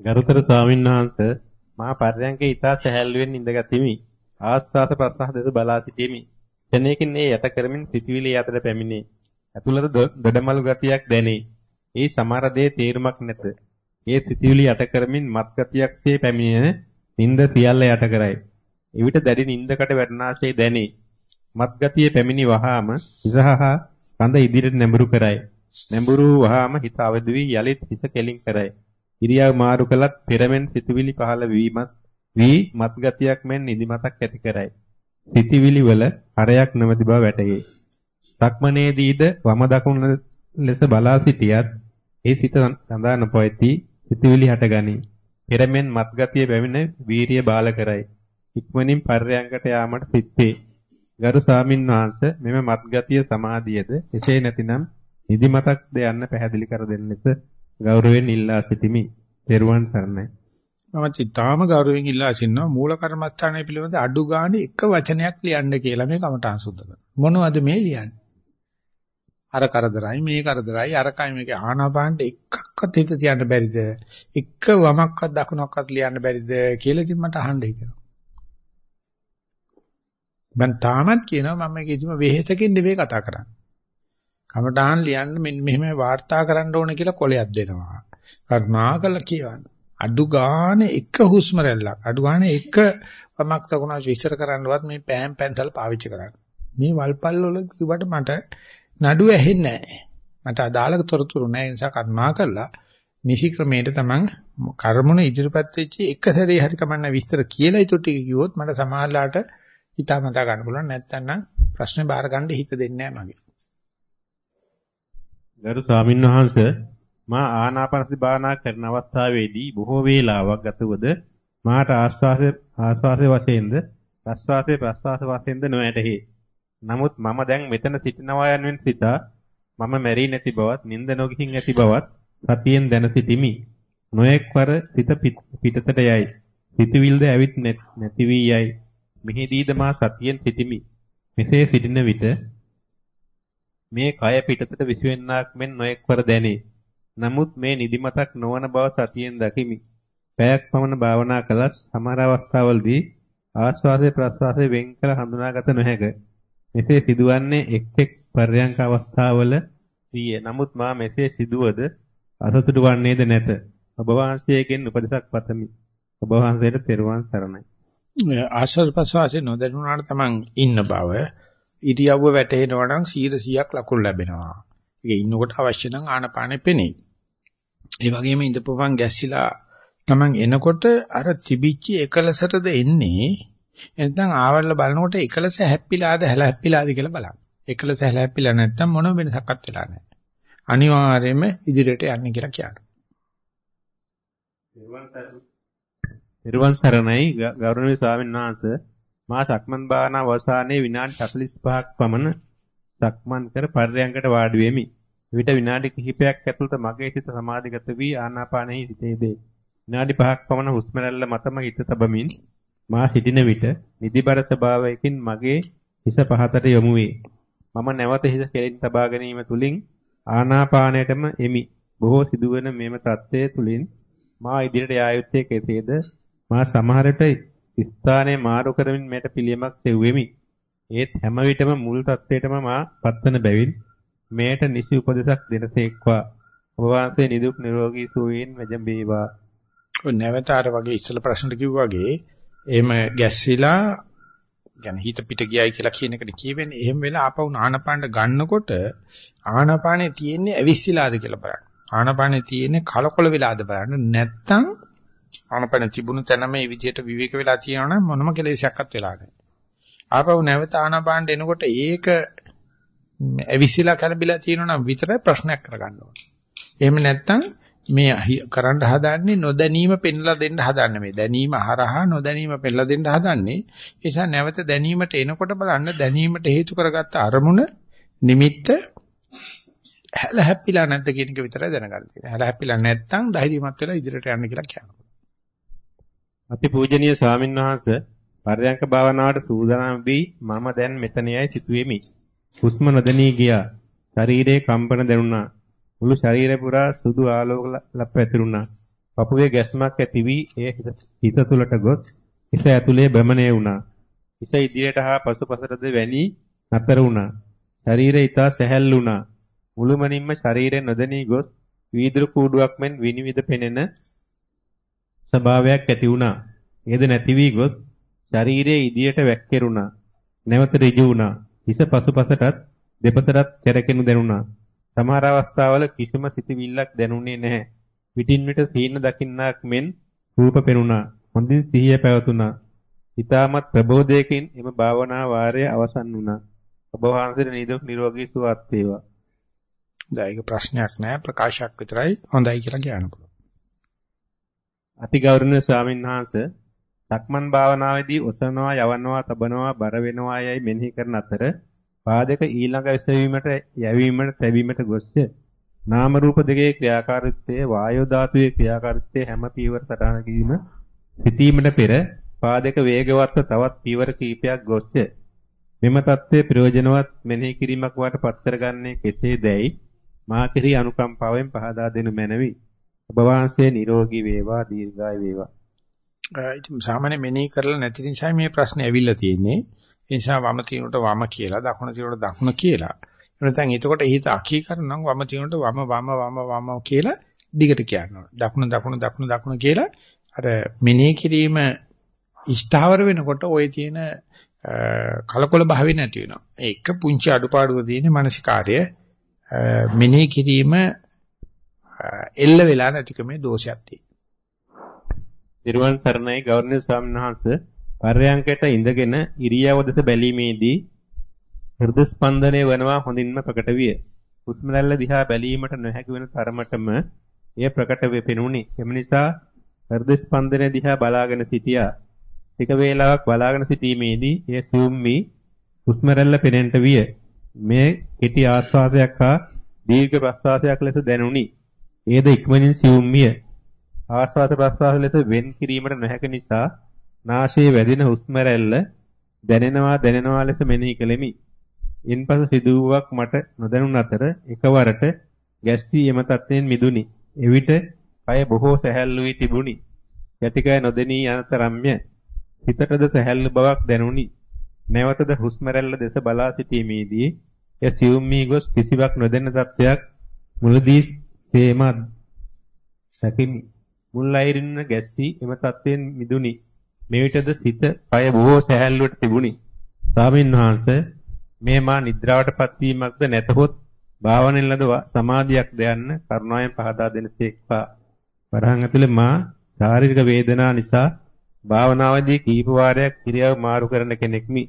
ගරුතර ස්වාමීන් වහන්සේ මා පර්යංකේ ඊතා සැහැල්ලුවෙන් ඉඳගතිමි. ආස්වාස ප්‍රස්වාස දෙස බලා සිටිමි. එනකින් ඒ යට කරමින් සිටිවිලි අතර පැමිණේ. ඇතුළත දඩමලු ගතියක් දැනේ. ඒ සමහර දේ තේරුමක් නැත. ඒ සිටිවිලි යට කරමින් මත් ගතියක්සේ පැමිණෙන නිින්ද සියල්ල යට කරයි. එවිට දැඩි නිින්දකට වැටෙනාසේ දැනේ. මත් ගතිය පැමිණි වහාම ඉසහහ කඳ ඉදිරියට නැඹුරු කරයි. නැඹුරු වහාම හිත අවදි වී යලිත් හිත කෙලින් කරයි. ඉරියව් මාරු කළත් පෙරමෙන් සිතුවිලි පහළ වීමත් වී මත්ගතියක් මෙන් නිදිමතක් ඇති කරයි. සිතිවිලි වල හරයක් නොමැති බව වැටහේ. සක්මනේදීද වම දකුණ ලෙස බලා සිටියත් ඒ සිත සඳහා නොපොයති සිතිවිලි හටගනී. පෙරමෙන් මත්ගතිය පැමිණ වීරිය බාල කරයි. ඉක්මනින් පර්යංගට යාමට සිත්තේ. ගරු සාමින් වහන්සේ මෙම මත්ගතිය සමාධියද එසේ නැතිනම් නිදිමතක්ද යන්න පැහැදිලි කර දෙන්න ලෙස ගෞරවයෙන් ඉල්ලා සිටිමි. ත්වන් සරණයි. මම චිත්තාම ගෞරවයෙන් ඉල්ලා සිටිනවා මූල කර්මස්ථානයේ පිළිබඳ අඩු ගානේ එක වචනයක් ලියන්න කියලා මේ කමටහන් සුද්ධ කරනවා. මොනවද මේ ලියන්නේ? අර කරදරයි මේ කරදරයි අරකයි මේක ආනාපානට එකක්වත් හිත තියන්න බැරිද? එක වමක්වත් දකුණක්වත් ලියන්න බැරිද කියලා ඉතින් මට අහන්න හිතෙනවා. මම තාමත් කියනවා මම කිසිම වෙහෙසකින් නෙවෙයි කතා කරන්නේ. කමටහන් ලියන්න මෙන්න මෙහෙම වාර්තා කරන්න ඕන කියලා කොලයක් දෙනවා. කරුණාකරලා කියවන්න. අඩු ගානේ එක හුස්ම රැල්ලක් අඩු ගානේ එක වමක් තකුණා විස්තර කරන්නවත් මේ පෑම් පැන්තල් පාවිච්චි කරන්න. මේ වල්පල් වල කිව්වට මට නඩු ඇහෙන්නේ නැහැ. මට අදාළ තොරතුරු නැහැ. ඒ නිසා කර්මා කළා නිසි ක්‍රමයට තමන් කර්මුණ ඉදිරිපත් වෙච්ච එක සැරේ හරි කමන්න විස්තර කියලා ඊට ටික කිව්වොත් මට සමාහලාට හිතාමතා ගන්න පුළුවන් නැත්නම් ප්‍රශ්නේ බාර ගන්න හිත දෙන්නේ නැහැ මගේ. ගරු ස්වාමින්වහන්සේ මා ආනාපානසති භාවනා කරන අවස්ථාවේදී බොහෝ වේලාවක් ගතවද මාට ආස්වාසේ ආස්වාසේ වශයෙන්ද ප්‍රස්වාසේ ප්‍රස්වාස වශයෙන්ද නොඇතෙහි. නමුත් මම දැන් මෙතන සිටිනවා යනුවෙන් සිතා මම මැරී නැති බවත් නිින්ද නොගිහින් ඇති බවත් සතියෙන් දැන සිටිමි. නොඑක්වර සිත පිටතට යයි. සිතුවිල්ද ඇවිත් නැති වී යයි. මෙහිදීද මා සතියෙන් සිටිමි. මෙසේ සිටින විට මේ කය පිටතට විසවෙන්නාක් මෙන් නොඑක්වර දැනේ. නමුත් මේ නිදිමතක් නොවන බව සතියෙන් දකිමි. පැයක් පමණ භාවනා කළත් සමහර අවස්ථාවලදී ආස්වාදයේ ප්‍රස්වාසයේ වෙන් කළ හඳුනාගත නොහැක. මෙසේ සිදුවන්නේ එක් එක් පර්යංක අවස්ථාවල සිය. නමුත් මා මෙසේ සිදුවද අසතුටු වන්නේද නැත. ඔබ වහන්සේගෙන් උපදෙසක් පතමි. ඔබ වහන්සේට තෙරුවන් සරණයි. ආශ්වාස ප්‍රශ්වාසයේ නොදැනුණාට තමන් ඉන්න බව ඉරියව්ව වැටෙනවා නම් 100ක් ලකුණු ලැබෙනවා. ඒක ඉන්නකොට අවශ්‍ය නම් ආනපානෙ පෙනෙයි. ඒ වගේම ඉඳපුවන් ගැස්සිලා තමන් එනකොට අර තිබිච්ච එකලසටද එන්නේ එතන ආවල්ල බලනකොට එකලස හැප්පිලාද හැල හැප්පිලාද කියලා බලන්න. එකලස හැල හැප්පිලා නැත්නම් මොන වෙනසක්වත් වෙලා නැහැ. අනිවාර්යයෙන්ම ඉදිරියට යන්න කියලා කියනවා. නිර්වන් සරණයි ගෞරවනීය ස්වාමීන් වහන්සේ මා සක්මන් භාවනා අවසානයේ විනාඩි 45ක් පමණ සක්මන් කර පර්යංකට වාඩි වෙමි. විට විනාඩි කිහිපයක් ඇතුළත මගේ සිත සමාධිගත වී ආනාපානෙහි සිටේදී. විනාඩි 5ක් පමණ හුස්ම රැල්ල මතම හිත තබමින් මා සිටින විට නිදිබර ස්වභාවයකින් මගේ හිස පහතට යොමු වේ. මම නැවත හිස කෙලින් තබා ගැනීම තුලින් ආනාපානයටම එමි. බොහෝ සිදුවන මෙම தත්ත්වයේ තුලින් මා ඉදිරියට යා යුත්තේ කෙසේද? මා සමහර විට ස්ථානයේ මාරු කරමින් මට පිළියමක් සෙව්වෙමි. ඒත් හැම විටම මුල් තත්ත්වයටම මා පත්වන බැවින් මෙයට නිසි උපදෙසක් දෙනසේක්වා. ඔබ වහන්සේ නිදුක් නිරෝගී සුවයෙන් වැජඹේවා. ඔය නැවත අර වගේ ඉස්සල ප්‍රශ්නට කිව්වා වගේ එහෙම ගැස්සিলা يعني හිත පිට ගියයි කියලා කියන එකට කියවෙන්නේ එහෙම වෙලා ආපහු ආනපානට ගන්නකොට ආනපානේ තියෙන්නේ ඇවිස්සලාද කියලා බලන්න. ආනපානේ තියෙන්නේ කලකොල වෙලාද බලන්න. නැත්තම් ආනපාන තිබුණු තැන මේ විදියට විවේක වෙලා තියෙනවනම් මොනම කෙලෙසයක්වත් වෙලා නැහැ. ආපහු නැවත ආනපානට එනකොට ඒක ඇවිස්සීලා කරබිලා තියෙනවනම් විතරයි ප්‍රශ්නයක් කරගන්න ඕනේ. එහෙම නැත්තම් මේ කරන්න හදාන්නේ නොදැනීම පෙන්ලා දෙන්න හදන්නේ මේ දැනීම හරහා නොදැනීම පෙන්ලා දෙන්න හදන්නේ ඒ නිසා නැවත දැනීමට එනකොට බලන්න දැනීමට හේතු කරගත්ත අරමුණ නිමිත්ත හැල හැප්පිලා නැද්ද කියන එක විතරයි දැනගන්න තියෙන්නේ. හැල හැප්පිලා නැත්නම් ධෛර්යමත් වෙලා ඉදිරියට යන්න කියලා කියනවා. අතිපූජනීය ස්වාමින්වහන්සේ පරයන්ක භාවනාවට සූදානම් වී මම දැන් මෙතනයයි සිටුවෙමි. හුස්ම නොදැනී ගියා. ශරීරයේ කම්පන දැනුණා. මුළු ශරීරය පුරා සුදු ආලෝක ලප ඇතිරුණා. පපුවේ ගැස්මක් ඇති වී එය හිත තුලට ගොස් හිස ඇතුලේ භ්‍රමණය වුණා. හිස ඉදිරියට හා පසුපසටද වැනි නතර වුණා. ශරීරය ඊතා සැහැල්ලු වුණා. මුළුමනින්ම ශරීරය නොදැනී ගොස් වීදුරු කූඩුවක් මෙන් විනිවිද පෙනෙන ස්වභාවයක් ඇති වුණා. ඒද නැති වී ගොස් ශරීරයේ ඉදියට වැක්කිරුණා. නැවත ඍජු වුණා. හිස පසුපසටත් දෙපසටත් කැරකෙනු දැනුණා. සමහර අවස්ථාවල කිසිම සිතිවිල්ලක් දැනුනේ නැහැ. පිටින් පිට සීන දකින්නාක් මෙන් රූප පෙනුණා. හොඳින් සිහිය පැවතුණා. ඊටමත් ප්‍රබෝධයකින් එම භාවනා වාරය අවසන් වුණා. ඔබ වහන්සේට නිදුක් නිරෝගී සුවපත් වේවා. දැන් ප්‍රශ්නයක් නැහැ ප්‍රකාශයක් විතරයි හොඳයි කියලා කියන්න පුළුවන්. අතිගෞරවනීය ස්වාමීන් වහන්සේ සක්මන් භාවනාවේදී ඔසවනවා යවනවා තබනවා බර වෙනවා යයි මෙනෙහි කරන අතර පාදක ඊළඟ එසවීමට යැවීමට තැබීමට ගොස්ය. නාම රූප දෙකේ ක්‍රියාකාරීත්වයේ වායෝ ධාතුවේ ක්‍රියාකාරීත්වයේ හැම පීවර සටහන කිරීම සිටීමට පෙර පාදක වේගවත්ව තවත් පීවර කීපයක් ගොස්ය. මෙම தත්ත්වයේ ප්‍රයෝජනවත් මෙනෙහි කිරීමක් වට පත් කරගන්නේ කෙසේදැයි මා කෙරෙහි අනුකම්පාවෙන් පහදා දෙනු මැනවි. ඔබ වහන්සේ නිරෝගී වේවා දීර්ඝායු වේවා. ඉතින් සාමාන්‍ය මෙනෙහි කරලා නැති නිසා මේ ප්‍රශ්නේ ඇවිල්ලා තියෙන්නේ. ඒ නිසා වම තිනුට වම කියලා, දකුණ තිනුට දකුණ කියලා. එනතන් එතකොට හිත අකීකරනම් වම තිනුට වම වම වම වම කියලා දිගට කියනවා. දකුණ දකුණ දකුණ දකුණ කියලා අර මෙනෙහි කිරීම ඉස්තාවර වෙනකොට ওই තියෙන කලකොල භාවය නැති වෙනවා. ඒක පුංචි අඩුපාඩුව තියෙන මානසිකාර්ය මෙනෙහි කිරීම එල්ල වෙලා නැතිකමේ දෝෂයක් තියෙනවා. නිර්වාණ සරණයි ගෞරවනීය ස්වාමීන් වහන්සේ පර්යංකයට ඉඳගෙන ඉරියව් දෙස බැලීමේදී හෘද ස්පන්දනය වනවා හොඳින්ම ප්‍රකට විය. හුස්ම රැල්ල දිහා බැලීමට නොහැකි වන තරමටම එය ප්‍රකට වෙපෙනුනි. එම නිසා හෘද ස්පන්දනය දිහා බලාගෙන සිටියා. ටික වේලාවක් බලාගෙන සිටීමේදී එය සියුම් වී හුස්ම රැල්ල පෙනෙන්නට විය. මේ කෙටි ආස්වාදයක් හා දීර්ඝ ප්‍රස්වාසයක් ලෙස දැනුනි. ඒද ඉක්මනින් සියුම් විය. ආස්වාද ප්‍රස්වාස ලෙස වෙන් කිරීමට නොහැකි නිසා නාසයේ වැදින හුස්ම රැල්ල දැනෙනවා දැනෙනවා ලෙස මෙනෙහි කෙලෙමි. ඉන්පසු සිදුවුවක් මට නොදැනුන අතර එකවරට ගැස්සී එම තත්ත්වයෙන් මිදුනි. එවිට කය බොහෝ සැහැල්ලු වී තිබුණි. යටිකය නොදෙනී යන තරම්ය. හිතටද සැහැල්ලු බවක් දැනුනි. නැවතද හුස්ම රැල්ල දෙස බලා සිටීමේදී එය සියුම් මී ගොස් කිසිවක් නොදැන තත්ත්වයක් මුලදී සේම සැකිනි. මුල් අයිරින්න ගැස්සී එම තත්ත්වයෙන් මිදුනි. මෙවිටද සිත කය බොහෝ සැහැල්ලුවට තිබුණි. ස්වාමීන් වහන්සේ මේ මා නිද්‍රාවටපත් වීමක්ද නැතහොත් භාවනෙන් ලද සමාධියක් දයන්න කරුණාවෙන් පහදා දෙනසේක්වා. වරහන් ඇතුලේ මා ශාරීරික වේදනා නිසා භාවනාවේදී කීප වාරයක් ක්‍රියාව මාරු කරන කෙනෙක්මි.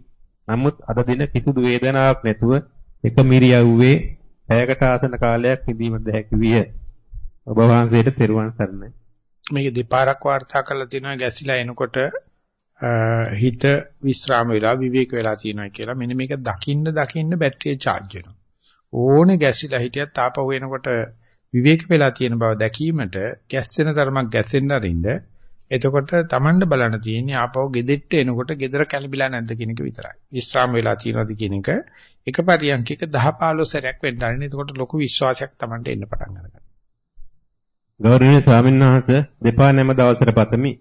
නමුත් අද දින කිසිදු වේදනාවක් නැතුව එක මිරියව්වේ පැයකට ආසන කාලයක් හිඳීමද හැකි විය. ඔබ වහන්සේට තෙරුවන් සරණයි. මේක දෙපාරක් වාර්තා කරලා තියෙනවා ගැසිලා එනකොට හිත විස්්‍රාම වෙලා විවේක වෙලා තියෙනවා කියලා. මෙන්න මේක දකින්න දකින්න බැටරිය charge වෙනවා. ඕනේ ගැසිලා හිටියත් ආපහු එනකොට විවේක වෙලා තියෙන බව දැකීමට ගැස්සෙන තරමක් ගැසෙන්න අරින්න එතකොට Tamanda බලන්න තියෙන්නේ ආපහු ගෙදෙට්ට එනකොට ගෙදර කැළඹිලා නැද්ද කියන එක විතරයි. විස්්‍රාම වෙලා තියෙනවද කියන එක එක පරියන්කික 10 15 සැරයක් වෙන්න ආරනේ. එතකොට ලොකු විශ්වාසයක් Tamanda එන්න පටන් ගන්නවා. ගෞරවනීය ස්වාමීන් වහන්සේ දෙපා නැම දවසට පතමි.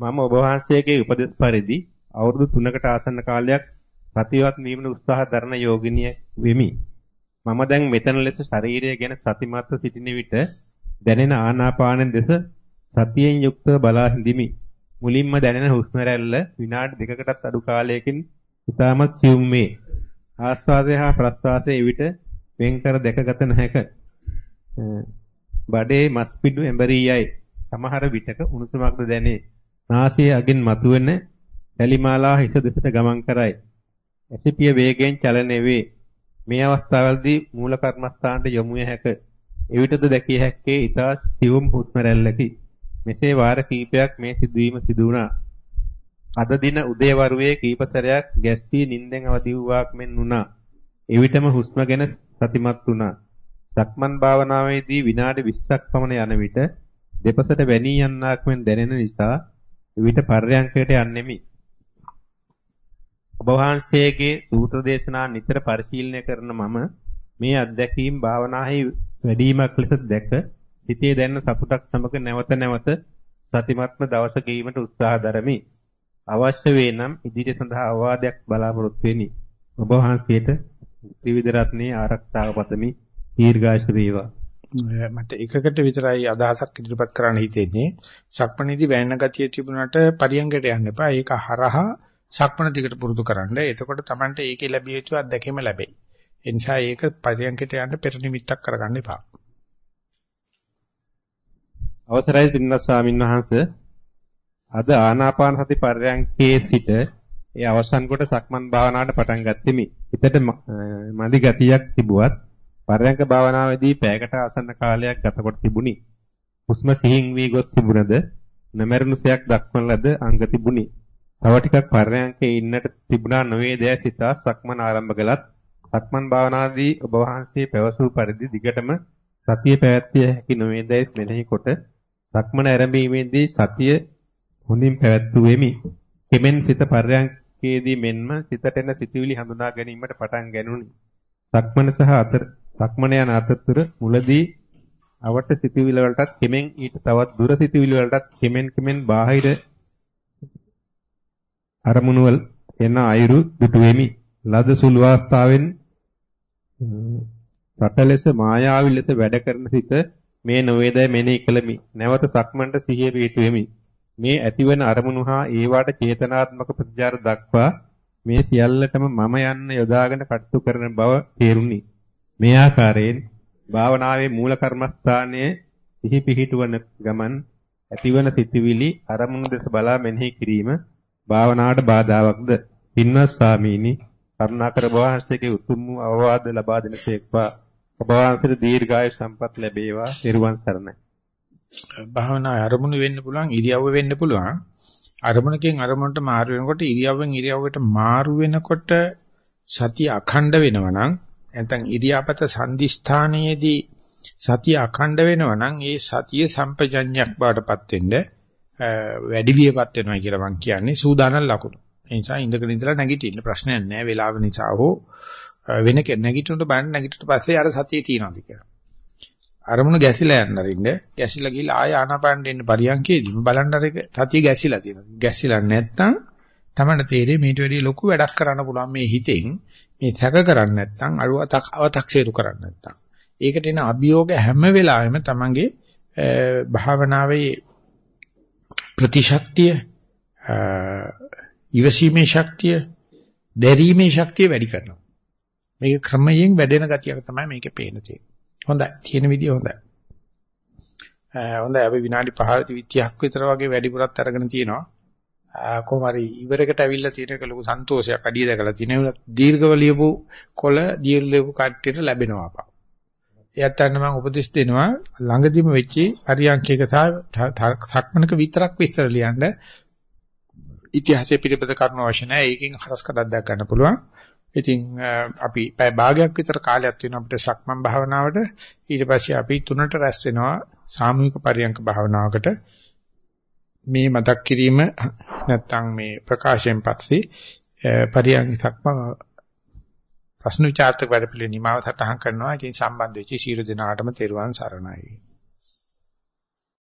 මම ඔබ වහන්සේගේ උපදෙස් පරිදි අවුරුදු 3කට ආසන්න කාලයක් සතියවත් වීමන උත්සාහ දරන යෝගිනිය වෙමි. මම දැන් මෙතන ලෙස ශරීරය ගැන සතිමත්ව සිටින විට දැනෙන ආනාපාන දෙස සතියෙන් යුක්තව බලා හිඳිමි. මුලින්ම දැනෙන හුස්ම රැල්ල විනාඩි දෙකකටත් අඩු කාලයකින් ඉතාමත් සියුම් වේ. ආස්වාදය හා ප්‍රස්වාසය එවිට වෙන්කර දැකගත නොහැක. බඩේ මස් පිඩු එඹරී යයි. සමහර විටක උණුසුමක්ද දැනේ. නාසයේ අගින් මතුවෙන ඇලිමාලා හිස දෙසට ගමන් කරයි. ඇසිපිය වේගයෙන් චලනය වේ. මේ අවස්ථාවවලදී මූල කර්මස්ථානට යොමු විය හැක. එවිටද දැකිය හැක්කේ ඊතා සිවුම් හුස්ම රැල්ලකි. මෙසේ වාර කිහිපයක් මේ සිදුවීම සිදු වුණා. අද දින උදේවරුවේ කීප සැරයක් ගැස්සී නිින්දෙන් අවදි වූාක් මෙන් වුණා. එවිටම හුස්ම ගැන සතිමත් වුණා. සක්මන් භාවනාවේදී විනාඩි 20ක් පමණ යන විට දෙපසට වැනී යන්නක් මෙන් දැනෙන නිසා විවිධ පර්යංකයට යන්නෙමි. ඔබ වහන්සේගේ සූත්‍ර දේශනා නිතර පරිශීලනය කරන මම මේ අත්දැකීම් භාවනාහි වැඩිමක් ලෙස දැක සිතේ දැනෙන සතුටක් සමග නැවත නැවත සතිමත්ම දවස ගෙවීමට උත්සාහ දරමි. අවශ්‍ය වේ නම් ඉදිරිය සඳහා අවවාදයක් බලාපොරොත්තු වෙමි. ඔබ වහන්සේට ත්‍රිවිධ රත්නයේ ආරක්ෂාව පතමි. දීර්ඝාෂ වේවා. මට එකකට විතරයි අදහසක් ඉදිරිපත් කරන්න හිතෙන්නේ. සක්මණේදී වැයෙන ගතිය තිබුණාට පරියංගයට යන්න එපා. ඒක හරහා සක්මණ දිගට පුරුදු කරන්න. එතකොට Tamanට ඒකේ ලැබිය යුතු අත්දැකීම ලැබෙයි. ඒ නිසා ඒක පරියංගයට යන්න පෙර නිමිත්තක් කරගන්න එපා. අවසරයි පින්වත් ස්වාමීන් වහන්සේ අද ආනාපාන සති පරියංගයේ සිට ඒ අවසන් කොට සක්මන් භාවනාවට පටන් ගත්තෙමි. හිතට මදි ගතියක් තිබුවත් පරයන්ක භාවනාවේදී පැයකට ආසන්න කාලයක් ගතකොට තිබුණි. හුස්ම සිහින් වී ගොස් තිබුණද නොමරණුසයක් දක්වන ලද අංග තිබුණි. තව ටිකක් පරයන්කේ ඉන්නට තිබුණා නොවේ දැය සිතා සක්මන් ආරම්භ කළත් සක්මන් භාවනාදී ඔබ වහන්සේ පැවසූ පරිදි දිගටම සතිය පැවැත්විය හැකි නොවේ දැයි මෙනෙහි කොට සක්මන ආරම්භීමේදී සතිය හොඳින් පැවැත්වුවෙමි. කෙමෙන් සිත පරයන්කේදී මෙන්ම සිතට එන සිතුවිලි හඳුනා ගැනීමට පටන් ගැනුණි. සක්මන සහ අතර සක්මන යන අතරතුර මුලදී අවට සිතුවිලි වලටත් කෙමෙන් ඊට තවත් දුර සිතුවිලි වලටත් කෙමෙන් කෙමෙන් බාහිර අරමුණු වල එන අයුරු දුටු වෙමි. ලද සුළු අවස්ථාවෙන් රටලෙස මායාවි ලෙස වැඩ කරන සිත මේ නොවේදයි මෙනෙහි කළමි. නැවත සක්මන්ට සිහිය පිහිටුවෙමි. මේ ඇතිවන අරමුණු හා ඒවාට චේතනාත්මක ප්‍රතිචාර දක්වා මේ සියල්ලටම මම යන්න යොදාගෙන කටයුතු කරන බව තේරුණි. මේ ආකාරයෙන් භාවනාවේ මූල කර්මස්ථානයේ සිහි පිහිටුවන ගමන් ඇතිවන සිතුවිලි අරමුණු දෙස බලා මෙනෙහි කිරීම භාවනාවට බාධාවක්ද? පින්වත් ස්වාමීනි කරුණාකර වහන්සේගේ උතුම් වූ අවවාද ලබා දෙනසේක්වා ඔබ වහන්සේට දීර්ඝායු සම්පත් ලැබේවා. ත්වන් සරණයි. භාවනා අරමුණු වෙන්න පුළුවන් ඉරියව්ව වෙන්න පුළුවන් අරමුණකින් අරමුණට මාරු වෙනකොට ඉරියව්වෙන් ඉරියව්වට මාරු වෙනකොට සතිය අඛණ්ඩ වෙනවා නම් නැත්නම් ඉරියාපත සංදිස්ථානයේදී සතිය අඛණ්ඩ වෙනවා නම් ඒ සතිය සම්පජඤ්ඤයක් බවටපත් වෙන්න වැඩි වියපත් වෙනවා කියලා මම කියන්නේ සූදානම් ලකුණු. ඒ නිසා ඉඳගෙන ඉඳලා නැගිටින්න ප්‍රශ්නයක් නැහැ වේලාව නිසා හෝ වෙන නැගිටිනකොට බලන්න නැගිටිට පස්සේ අර සතිය තියනවාද කියලා. අරමුණ ගැසිලා යන්න අරින්න ගැසිලා ගිහලා ආය ආනාපානෙ ඉන්න පරියන්කේදී බලන්න අර සතිය ගැසිලා තියෙනවා. ගැසිලා නැත්තම් තමන්න තේරෙයි මේට වැඩිය ලොකු වැඩක් කරන්න පුළුවන් මේ හිතෙන් මේ සැක කරන්නේ නැත්තම් අරුවතක් අව탁සේරු කරන්නේ නැත්තම්. ඒකට එන අභියෝග හැම වෙලාවෙම තමන්ගේ භාවනාවේ ප්‍රතිශක්තිය ඉවසීමේ ශක්තිය දැරීමේ ශක්තිය වැඩි කරනවා. මේක ක්‍රමයෙන් වැඩෙන ගතියක් තමයි මේකේ පේන තියෙන්නේ. හොඳයි. තියෙන විදිය හොඳයි. හොඳයි අපි විනාඩි 15 20ක් විතර වගේ වැඩිපුරත් අරගෙන තියෙනවා. කොහොම හරි ඉවරකට ඇවිල්ලා තියෙන එක ලොකු සන්තෝෂයක් අඩිය දැකලා තියෙනවා. දීර්ඝව ලියපු කොළ දීර්ඝ ලියපු කට්ටියට ලැබෙනවා අපා. එයත් අන්න මම උපදෙස් දෙනවා ළඟදිම වෙච්චි පරියන්කයක සහ සක්මනක විතරක් විස්තර ලියන්න ඉතිහාසය පිළිබඳ කරුණු අවශ්‍ය නැහැ. ඒකෙන් හරස්කඩක් දැක් ගන්න පුළුවන්. ඉතින් අපි පැය භාගයක් විතර කාලයක් තියෙනවා අපිට සක්මන් භාවනාවට. ඊට පස්සේ අපි තුනට රැස් වෙනවා සාමූහික පරියන්ක භාවනාවකට. මේ මතක් කිරීම නැත්තම් මේ ප්‍රකාශයෙන් පස්සේ පරියන්ක සක්මන් ප්‍රශ්න විචාරක වැඩ පිළිවෙල නිමාව සටහන් කරනවා. ඉතින් සම්බන්ධ වෙච්ච සියලු දෙනාටම තෙරුවන් සරණයි.